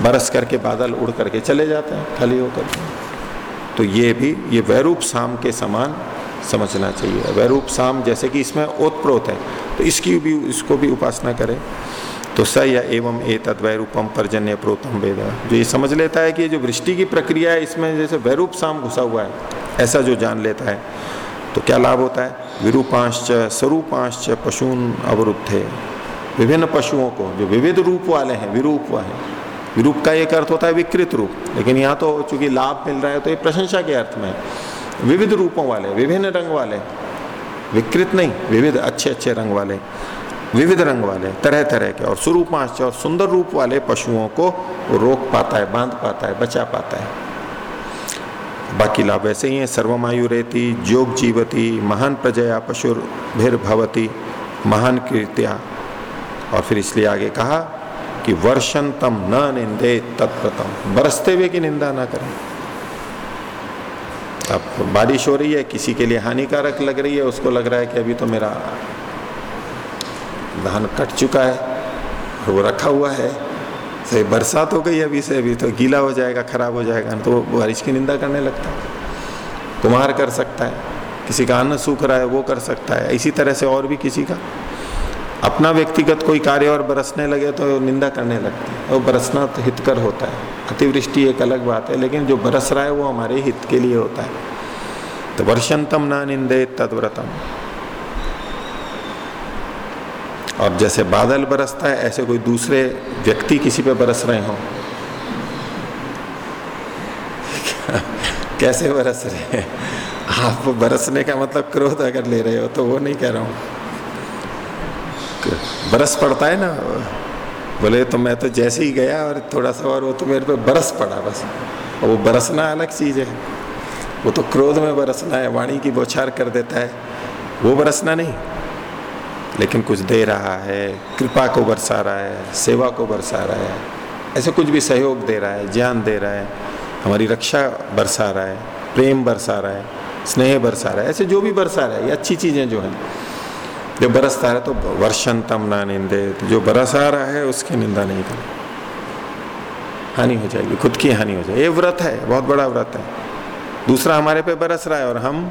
बरस करके बादल उड़ करके चले जाते हैं, खाली होकर तो ये भी, ये वैरूप साम के समान समझना चाहिए। वैरूप साम जैसे कि इसमें ओतप्रोत है तो इसकी भी, इसको भी उपासना करें। तो स या एवं ए तद वैरूपम पर्जन्य प्रोतम वेद। जो ये समझ लेता है कि जो वृष्टि की प्रक्रिया है, इसमें जैसे वैरूप साम घुसा हुआ है, ऐसा जो जान लेता है तो क्या लाभ होता है? विरूपांश्च, स्वरूपांश्च पशुन अवरुद्ध। विभिन्न पशुओं को, जो विविध रूप वाले हैं, विरूप वाले विरूप का एक अर्थ होता है विकृत रूप, लेकिन यहाँ तो चूँकि लाभ मिल रहा है तो ये प्रशंसा के अर्थ में। विविध रूपों वाले, विभिन्न रंग वाले, विकृत नहीं, विविध अच्छे अच्छे रंग वाले, विविध रंग वाले तरह तरह के और स्वरूपांश और सुंदर रूप वाले पशुओं को रोक पाता है, बाँध पाता है, बचा पाता है। बाकी लाभ ऐसे ही है। सर्वमायु रहती, जोग जीवती, महान प्रजया पशुर भवती, महान कीर्तिया। और फिर इसलिए आगे कहा कि वर्षंतम न निंदे तत्प्रतम। बरसते हुए की निंदा ना करें। अब बारिश हो रही है, किसी के लिए हानिकारक लग रही है, उसको लग रहा है कि अभी तो मेरा धान कट चुका है वो रखा हुआ है। से बरसात हो गई अभी से, अभी तो गीला हो जाएगा, खराब हो जाएगा तो बारिश की निंदा करने लगता है। कुमार कर सकता है, किसी का अन्न सूख रहा है, वो कर सकता है, इसी तरह से और भी किसी का। अपना व्यक्तिगत कोई कार्य और बरसने लगे तो निंदा करने लगते हैं। और बरसना तो हितकर होता है, अतिवृष्टि एक अलग बात है, लेकिन जो बरस रहा है वो हमारे हित के लिए होता है। तो वर्षंतम ना निंदे तदव्रतम। और जैसे बादल बरसता है, ऐसे कोई दूसरे व्यक्ति किसी पे बरस रहे हो। कैसे बरस रहे हैं? आप बरसने का मतलब क्रोध अगर ले रहे हो तो वो नहीं कह रहा हूँ। बरस पड़ता है ना? बोले तो मैं तो जैसे ही गया और थोड़ा सा और वो तो मेरे पे बरस पड़ा बस। और वो बरसना अलग चीज़ है। वो तो क्रोध में बरसना है, वाणी की बौछार कर देता है। वो बरसना नहीं। लेकिन कुछ दे रहा है, कृपा को बरसा रहा है, सेवा को बरसा रहा है, ऐसे कुछ भी सहयोग दे रहा है, ज्ञान दे रहा है, हमारी रक्षा बरसा रहा है, प्रेम बरसा रहा है, स्नेह बरसा रहा है, ऐसे जो भी बरसा रहा है, ये अच्छी चीज़ें जो हैं। जो बरसता है तो वर्षंतम ना निंदे तो जो बरसा रहा है उसकी निंदा नहीं कर। हानि हो जाएगी, खुद की हानि हो जाएगी। ये व्रत है, बहुत बड़ा व्रत है। दूसरा हमारे पे बरस रहा है और हम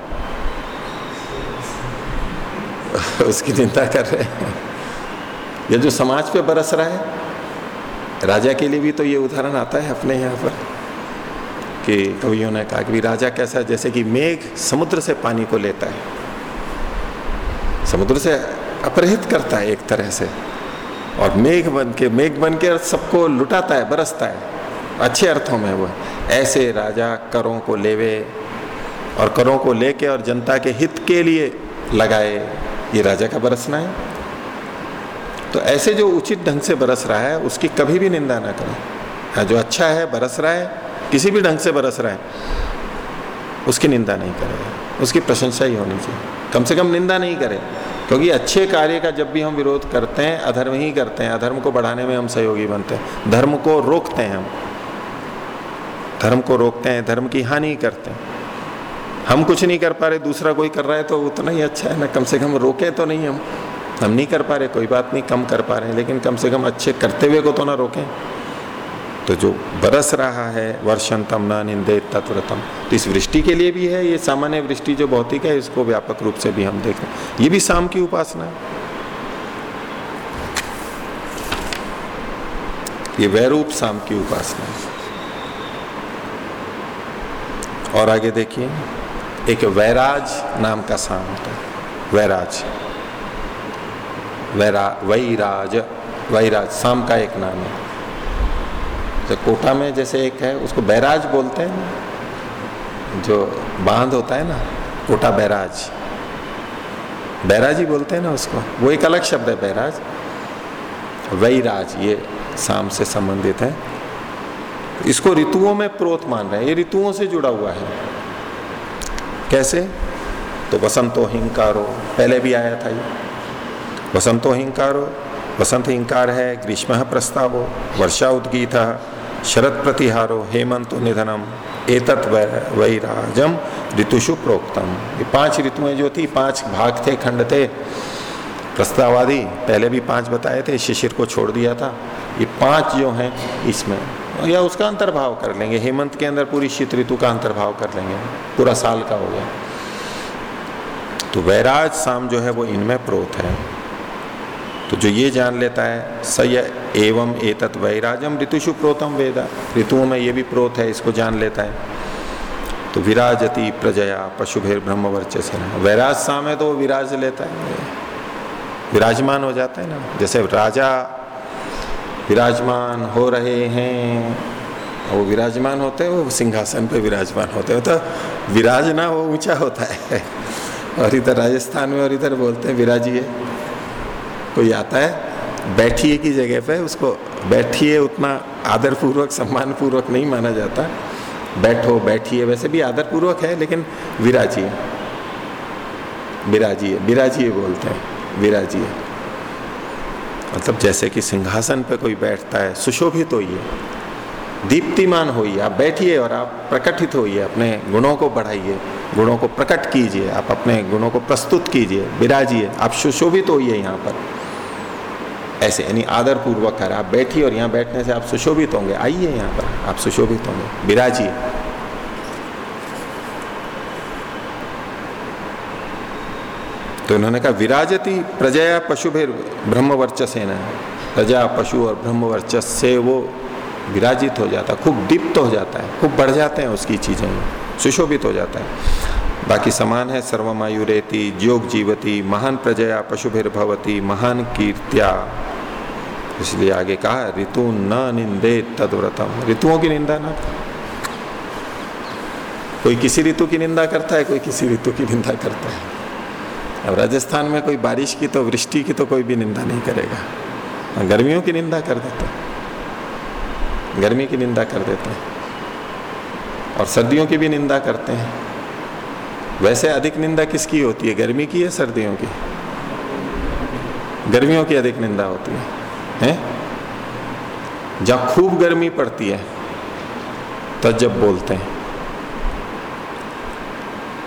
उसकी चिंता कर रहे हैं। ये जो समाज पे बरस रहा है, राजा के लिए भी तो ये उदाहरण आता है अपने यहाँ पर, कि कवियों ने कहा कि राजा कैसा है, जैसे कि मेघ समुद्र से पानी को लेता है। समुद्र से अपरहित करता है एक तरह से, और मेघ बन के, मेघ बन के सबको लुटाता है, बरसता है। अच्छे अर्थों में वो, ऐसे राजा करों को लेवे, और करों को लेके और जनता के हित के लिए लगाए ये राजा का बरसना है। तो ऐसे जो उचित ढंग से बरस रहा है, उसकी कभी भी निंदा ना करें। हाँ जो अच्छा है, बरस रहा है, किसी भी ढंग से बरस रहा है, उसकी निंदा नहीं करें। उसकी प्रशंसा ही होनी चाहिए। कम से कम निंदा नहीं करें, क्योंकि अच्छे कार्य का जब भी हम विरोध करते हैं, अधर्म ही करते हैं। अधर्म को बढ़ाने में हम सहयोगी बनते हैं। धर्म को रोकते हैं हम। धर्म को रोकते हैं, धर्म की हानि करते हैं। हम कुछ नहीं कर पा रहे, दूसरा कोई कर रहा है तो उतना ही अच्छा है ना। कम से कम रोके तो नहीं हम। हम नहीं कर पा रहे, कोई बात नहीं, कम कर पा रहे हैं, लेकिन कम से कम अच्छे करते हुए को तो ना रोकें। तो जो बरस रहा है वर्षंतम न निंदे तत्वरतम। तो इस वृष्टि के लिए भी है, ये सामान्य वृष्टि जो भौतिक है, इसको व्यापक रूप से भी हम देख देखें ये भी शाम की उपासना है। ये वैरूप शाम की उपासना है। और आगे देखिए। एक वैराज नाम का शाम होता है। वैराज। वैरा, वैराज वैराज शाम का एक नाम है। तो कोटा में जैसे एक है, उसको बैराज बोलते हैं जो बाँध होता है ना, कोटा बैराज। बैराज ही बोलते हैं ना उसको। वो एक अलग शब्द है, बैराज। वैराज, ये शाम से संबंधित है। इसको ऋतुओं में प्रोत मान रहे हैं। ये ऋतुओं से जुड़ा हुआ है। कैसे? तो वसंतो हिंकारो, पहले भी आया था ये। वसंतो हिंकारो, वसंत हिंकार है, ग्रीष्म प्रस्तावो, वर्षा उद्गीत, शरद प्रतिहारो, हेमंत निधनम, एतत् वैराजम, ऋतुषु प्रोक्तम। ये पाँच ऋतुएँ जो थी, पाँच भाग थे, खंड थे, प्रस्तावादी, पहले भी पाँच बताए थे, शिशिर को छोड़ दिया था। ये पाँच जो हैं, इसमें या उसका अंतर्भाव कर लेंगे। हेमंत के अंदर पूरी शीत ऋतु का अंतर्भाव कर लेंगे। पूरा साल का हो गया। तो वैराज शाम जो है वो इनमें प्रोत है। तो जो ये जान लेता है, सय एवं एतत् वैराजम ऋतुषु प्रोतम वेदा। ऋतुओं में ये भी प्रोत है, इसको जान लेता है। तो विराजती प्रजया पशुभेर ब्रह्म वर्चस वैराज साम है तो वो विराज लेता है। विराजमान हो जाता है ना। जैसे राजा विराजमान हो रहे हैं। वो विराजमान होते हैं, वो सिंहासन पे विराजमान होते हैं। तो विराजना वो ऊँचा होता है। और इधर राजस्थान में और इधर बोलते हैं, विराजिए। कोई आता है, बैठिए की जगह पे, उसको बैठिए उतना आदरपूर्वक, सम्मानपूर्वक नहीं माना जाता। बैठो, बैठिए, वैसे भी आदरपूर्वक है, लेकिन विराजिए। विराजिए विराजिए बोलते हैं, विराजिए। मतलब जैसे कि सिंहासन पे कोई बैठता है, सुशोभित होइए। दीप्तिमान होइए, आप बैठिए और आप प्रकटित होइए, अपने गुणों को बढ़ाइए, गुणों को प्रकट कीजिए, आप अपने गुणों को प्रस्तुत कीजिए, विराजिए, आप सुशोभित होइए यहाँ पर। ऐसे, यानी आदर पूर्वक कर आप बैठिए और यहाँ बैठने से आप सुशोभित होंगे। आइए यहाँ पर, आप सुशोभित होंगे, विराजिए। तो इन्होंने कहा, विराजती प्रजया पशु है ना प्रजा, पशु और ब्रह्मवर्चस से वो विराजित हो जाता, खूब दीप्त हो जाता है, खूब बढ़ जाते हैं उसकी चीज़ें, सुशोभित हो जाता है। बाकी समान है, सर्वमायुरेति जोग जीवती, महान प्रजया पशु पशुभिर्भवती महान कीर्त्या। इसलिए आगे कहा, ऋतु न निंदे तदव्रतम। ऋतुओं की निंदा ना। कोई किसी ऋतु की निंदा करता है, कोई किसी ऋतु की निंदा करता है। अब राजस्थान में कोई बारिश की तो वृष्टि की तो कोई भी निंदा नहीं करेगा। गर्मियों की निंदा कर देते गर्मी की निंदा कर देते हैं। और सर्दियों की भी निंदा करते हैं। वैसे अधिक निंदा किसकी होती है, गर्मी की या सर्दियों की? गर्मियों की अधिक निंदा होती है, हैं? जब खूब गर्मी पड़ती है, तब जब बोलते हैं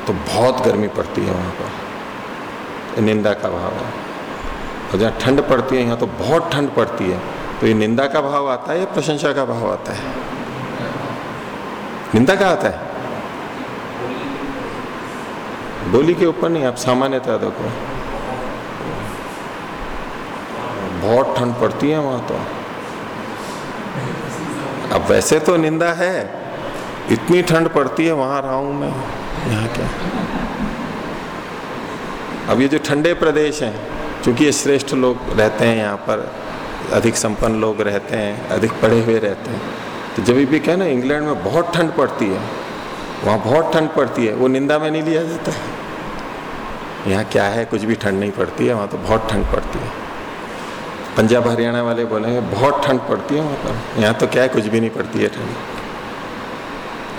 तो बहुत गर्मी पड़ती है वहाँ पर। निंदा का भाव है। और जहाँ ठंड पड़ती है, यहाँ तो बहुत ठंड पड़ती है। तो ये निंदा का भाव आता है या प्रशंसा का भाव आता है? निंदा का आता है? बोली के ऊपर नहीं, आप सामान्यता देखो। बहुत ठंड पड़ती है वहाँ तो। अब वैसे तो निंदा है, इतनी ठंड पड़ती है वहाँ रहा हूँ मैं, यहाँ क्या? अब ये जो ठंडे प्रदेश हैं क्योंकि ये श्रेष्ठ लोग रहते हैं यहाँ पर, अधिक संपन्न लोग रहते हैं, अधिक पढ़े हुए रहते हैं तो जब भी कहें ना, इंग्लैंड में बहुत ठंड पड़ती है, वहाँ बहुत ठंड पड़ती है, वो निंदा में नहीं लिया जाता है। यहाँ क्या है, कुछ भी ठंड नहीं पड़ती है, वहाँ तो बहुत ठंड पड़ती है। पंजाब हरियाणा वाले बोलेंगे बहुत ठंड पड़ती है वहाँ पर, यहाँ तो क्या है, कुछ भी नहीं पड़ती है ठंड।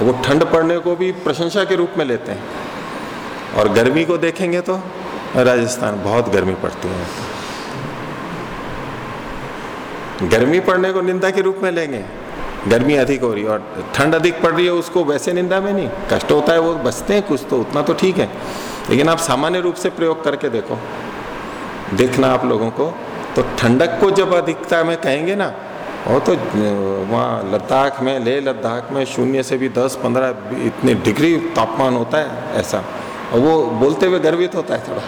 वो ठंड पड़ने को भी प्रशंसा के रूप में लेते हैं, और गर्मी को देखेंगे तो राजस्थान बहुत गर्मी पड़ती है। गर्मी पड़ने को निंदा के रूप में लेंगे। गर्मी अधिक हो रही है और ठंड अधिक पड़ रही है, उसको वैसे निंदा में नहीं। कष्ट होता है, वो बचते हैं कुछ तो उतना तो ठीक है। लेकिन आप सामान्य रूप से प्रयोग करके देखो। देखना आप लोगों को तो ठंडक को जब अधिकता में कहेंगे ना, वो तो वहाँ लद्दाख में ले लद्दाख में शून्य से भी दस, पंद्रह, इतने डिग्री तापमान होता है, ऐसा। और वो बोलते हुए गर्वित होता है थोड़ा।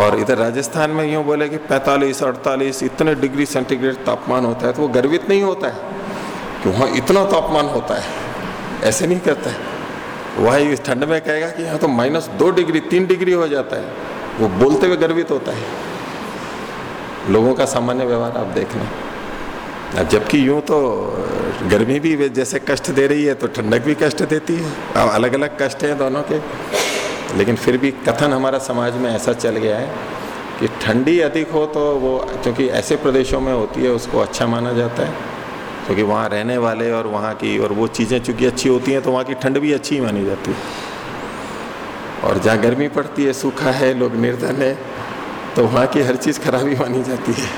और इधर राजस्थान में यूँ बोले कि 45 48 इतने डिग्री सेंटीग्रेड तापमान होता है तो वो गर्वित नहीं होता है कि वहाँ इतना तापमान होता है। ऐसे नहीं करता है। वह इस ठंड में कहेगा कि यहाँ तो माइनस दो डिग्री, तीन डिग्री हो जाता है। वो बोलते हुए गर्वित होता है। लोगों का सामान्य व्यवहार आप देख देखना जबकि यूँ तो गर्मी भी जैसे कष्ट दे रही है तो ठंडक भी कष्ट देती है। अब अलग अलग कष्ट हैं दोनों के। लेकिन फिर भी कथन हमारा समाज में ऐसा चल गया है कि ठंडी अधिक हो तो वो, क्योंकि ऐसे प्रदेशों में होती है, उसको अच्छा माना जाता है। क्योंकि वहाँ रहने वाले और वहाँ की, और वो चीज़ें चूँकि अच्छी होती हैं तो वहाँ की ठंड भी अच्छी मानी जाती है। और जहाँ गर्मी पड़ती है, सूखा है, लोग निर्धन है तो वहाँ की हर चीज़ खराबी मानी जाती है।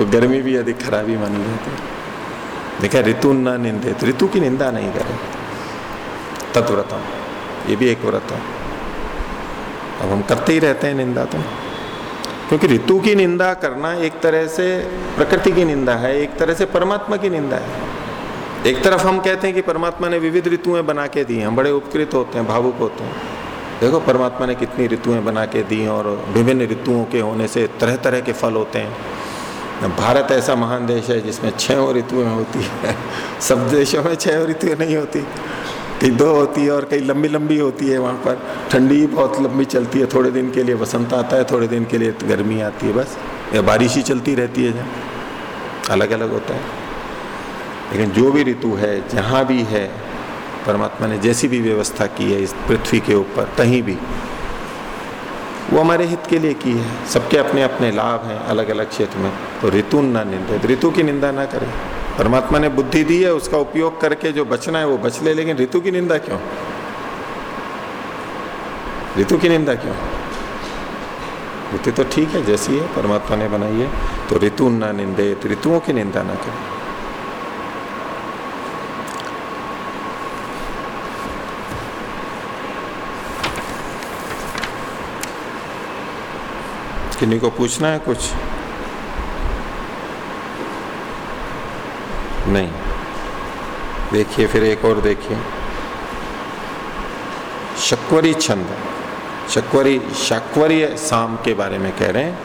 वो गर्मी भी अधिक खराबी मानी जाती है। देखा, ऋतु न निंदे तो ऋतु की निंदा नहीं करें। तत्व्रतम ये भी एक व्रत है। अब हम करते ही रहते हैं निंदा तो। क्योंकि ऋतु की निंदा करना एक तरह से प्रकृति की निंदा है, एक तरह से परमात्मा की निंदा है। एक तरफ़ हम कहते हैं कि परमात्मा ने विविध ऋतुएँ बना के दी हम बड़े उपकृत होते हैं, भावुक होते हैं। देखो, परमात्मा ने कितनी ऋतुएँ बना के दी और विभिन्न ऋतुओं के होने से तरह तरह के फल होते हैं। भारत ऐसा महान देश है जिसमें छह ऋतुएँ होती है। सब देशों में छह ऋतुएँ नहीं होती। कई दो होती है और कई लंबी लंबी होती है वहाँ पर। ठंडी बहुत लंबी चलती है, थोड़े दिन के लिए वसंत आता है, थोड़े दिन के लिए गर्मी आती है बस। या बारिश ही चलती रहती है अलग अलग होता है। लेकिन जो भी ऋतु है, जहाँ भी है, परमात्मा ने जैसी भी व्यवस्था की है इस पृथ्वी के ऊपर, कहीं भी वो हमारे हित के लिए की है। सबके अपने अपने लाभ हैं अलग अलग क्षेत्र में। तो ऋतु ना निंदा। ऋतु की निंदा ना करें। परमात्मा ने बुद्धि दी है, उसका उपयोग करके जो बचना है वो बच ले। लेकिन ऋतु की निंदा क्यों? ऋतु की निंदा क्यों? ऋतु तो ठीक है, जैसी है, परमात्मा ने बनाई है। तो ऋतु ना निंदे, ऋतुओं की निंदा ना करें। किन्हीं को पूछना है कुछ? नहीं। देखिए फिर एक और देखिए। शक्वरी छंद। शक्वरी, शाक्वरी साम के बारे में कह रहे हैं।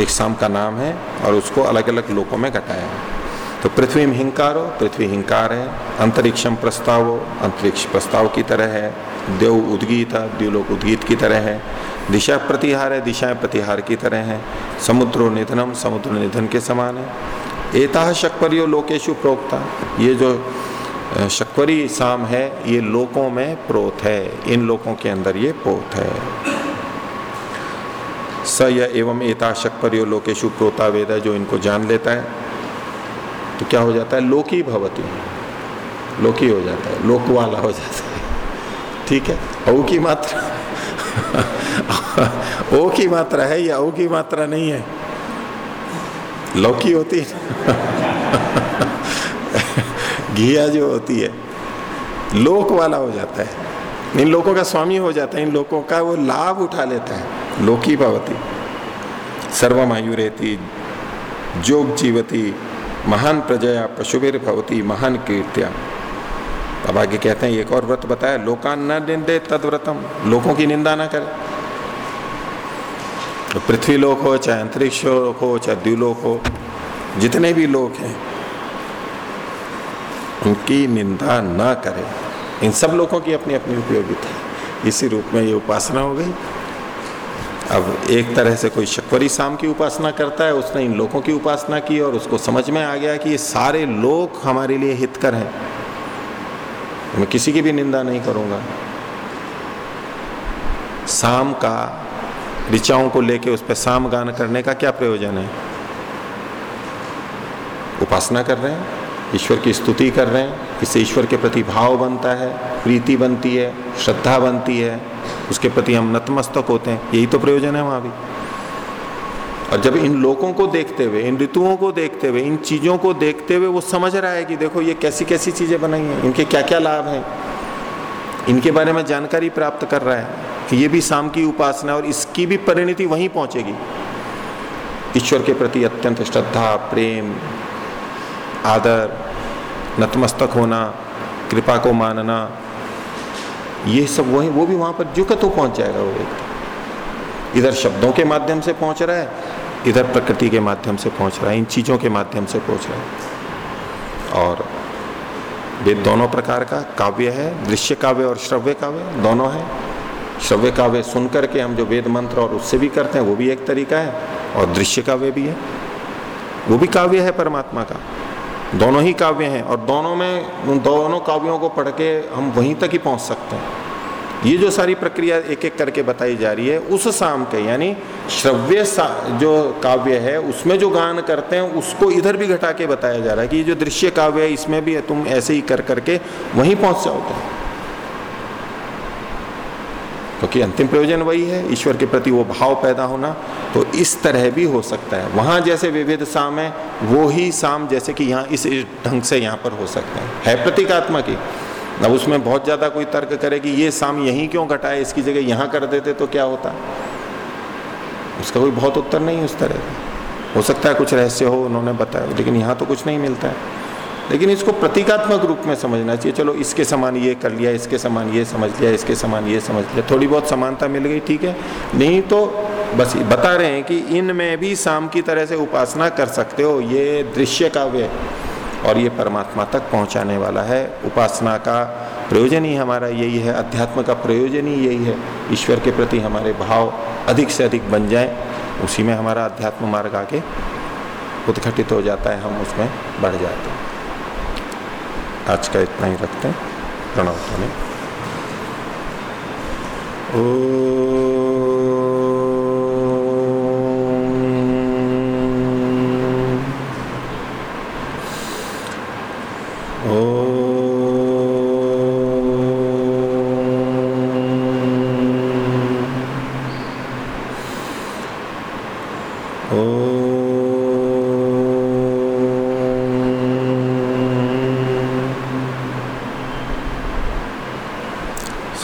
एक साम का नाम है और उसको अलग अलग लोकों में घटाया है। तो पृथ्वी में हिंकार हो पृथ्वी हिंकार है। अंतरिक्षम प्रस्ताव हो अंतरिक्ष प्रस्ताव की तरह है। देव उद्गीत द्व्योलोक उद्गीत की तरह है। दिशा प्रतिहार है, दिशाएँ प्रतिहार की तरह है। समुद्रो निधनम, समुद्र निधन के समान है। एता शक्वरियो लोकेशु प्रोक्ता। ये जो शक्वरी साम है, ये लोकों में प्रोत है। इन लोकों के अंदर ये पोत है। स या एवं एता शक्वरियो लोकेशु प्रोता वेद जो इनको जान लेता है। तो क्या हो जाता है? लोकी भवती। लोकी हो जाता है। लोक वाला हो जाता है। ठीक है? औ की मात्रा। ओ की मात्रा है या ओ की मात्रा नहीं है? लौकी होती है। घिया जो होती है, लोक वाला हो जाता है। इन लोगों का स्वामी हो जाता है, इन लोगों का वो लाभ उठा लेता है। लोकी भवती सर्वमायु रहती जोग जीवती, महान प्रजया, पशुवीर भवती, महान कीर्तिया। अब आगे कहते हैं, एक और व्रत बताया लोकान न निंदे तद व्रतम लोगों की निंदा ना करे। तो पृथ्वी लोक हो, चाहे अंतरिक्ष लोक हो, चाहे द्व्यूलोक हो, जितने भी लोग हैं, उनकी निंदा न करें। इन सब लोगों की अपनी अपनी उपयोगिता है। इसी रूप में ये उपासना हो गई। अब एक तरह से कोई शक्वरी शाम की उपासना करता है, उसने इन लोगों की उपासना की और उसको समझ में आ गया कि ये सारे लोग हमारे लिए हितकर हैं। मैं किसी की भी निंदा नहीं करूँगा। शाम का ऋचाओं को लेके उस पर शाम गान करने का क्या प्रयोजन है? उपासना कर रहे हैं, ईश्वर की स्तुति कर रहे हैं, इससे ईश्वर के प्रति भाव बनता है, प्रीति बनती है, श्रद्धा बनती है, उसके प्रति हम नतमस्तक होते हैं, यही तो प्रयोजन है वहाँ भी। और जब इन लोगों को देखते हुए, इन ऋतुओं को देखते हुए, इन चीज़ों को देखते हुए वो समझ रहा है कि देखो ये कैसी कैसी चीज़ें बनाई हैं, इनके क्या क्या लाभ हैं? इनके बारे में जानकारी प्राप्त कर रहा है। ये भी शाम की उपासना और इसकी भी परिणति वहीं पहुंचेगी। ईश्वर के प्रति अत्यंत श्रद्धा, प्रेम, आदर, नतमस्तक होना, कृपा को मानना, ये सब वही वो भी वहाँ पर जो तो पहुँच जाएगा वो व्यक्ति। इधर शब्दों के माध्यम से पहुँच रहा है, इधर प्रकृति के माध्यम से पहुँच रहा है, इन चीज़ों के माध्यम से पहुँच रहा है। और वे दोनों प्रकार का काव्य है, दृश्य काव्य और श्रव्य काव्य, दोनों है। श्रव्य काव्य सुन करके हम जो वेद मंत्र और उससे भी करते हैं, वो भी एक तरीका है, और दृश्य काव्य भी है। वो भी काव्य है परमात्मा का। दोनों ही काव्य हैं, और दोनों में, उन दोनों काव्यों को पढ़ के हम वहीं तक ही पहुँच सकते हैं। ये जो सारी प्रक्रिया एक एक करके बताई जा रही है, उस शाम के, यानी श्रव्य जो काव्य है, उसमें जो गान करते हैं, उसको इधर भी घटा के बताया जा रहा है कि ये जो दृश्य काव्य है, इसमें भी है तुम ऐसे ही कर करके वहीं पहुँच जाओगे। क्योंकि अंतिम प्रयोजन वही है, ईश्वर के प्रति वो भाव पैदा होना तो इस तरह भी हो सकता है। वहाँ जैसे विविध साम है, वो ही साम जैसे कि यहाँ इस ढंग से यहाँ पर हो सकते हैं। है प्रतीकात्मा की। अब उसमें बहुत ज़्यादा कोई तर्क करे कि ये साम यहीं क्यों घटाए, इसकी जगह यहाँ कर देते तो क्या होता? उसका कोई बहुत उत्तर नहीं उस तरह का। हो सकता है कुछ रहस्य हो, उन्होंने बताया, लेकिन यहाँ तो कुछ नहीं मिलता है। लेकिन इसको प्रतीकात्मक रूप में समझना चाहिए, चलो इसके समान ये कर लिया, इसके समान ये समझ लिया, इसके समान ये समझ लिया। थोड़ी बहुत समानता मिल गई, ठीक है? नहीं तो बस बता रहे हैं कि इनमें भी शाम की तरह से उपासना कर सकते हो, ये दृश्य काव्य और ये परमात्मा तक पहुँचाने वाला है। उपासना का प्रयोजन ही हमारा यही है, अध्यात्म का प्रयोजन ही यही है। ईश्वर के प्रति हमारे भाव अधिक से अधिक बन जाए, उसी में हमारा अध्यात्म मार्ग आके उद्घटित हो जाता है, हम उसमें बढ़ जाते हैं। आज का इतना ही रखते हैं। प्रणव ध्वनि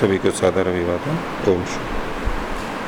सभी को सादर अभिवादन ओम शुभ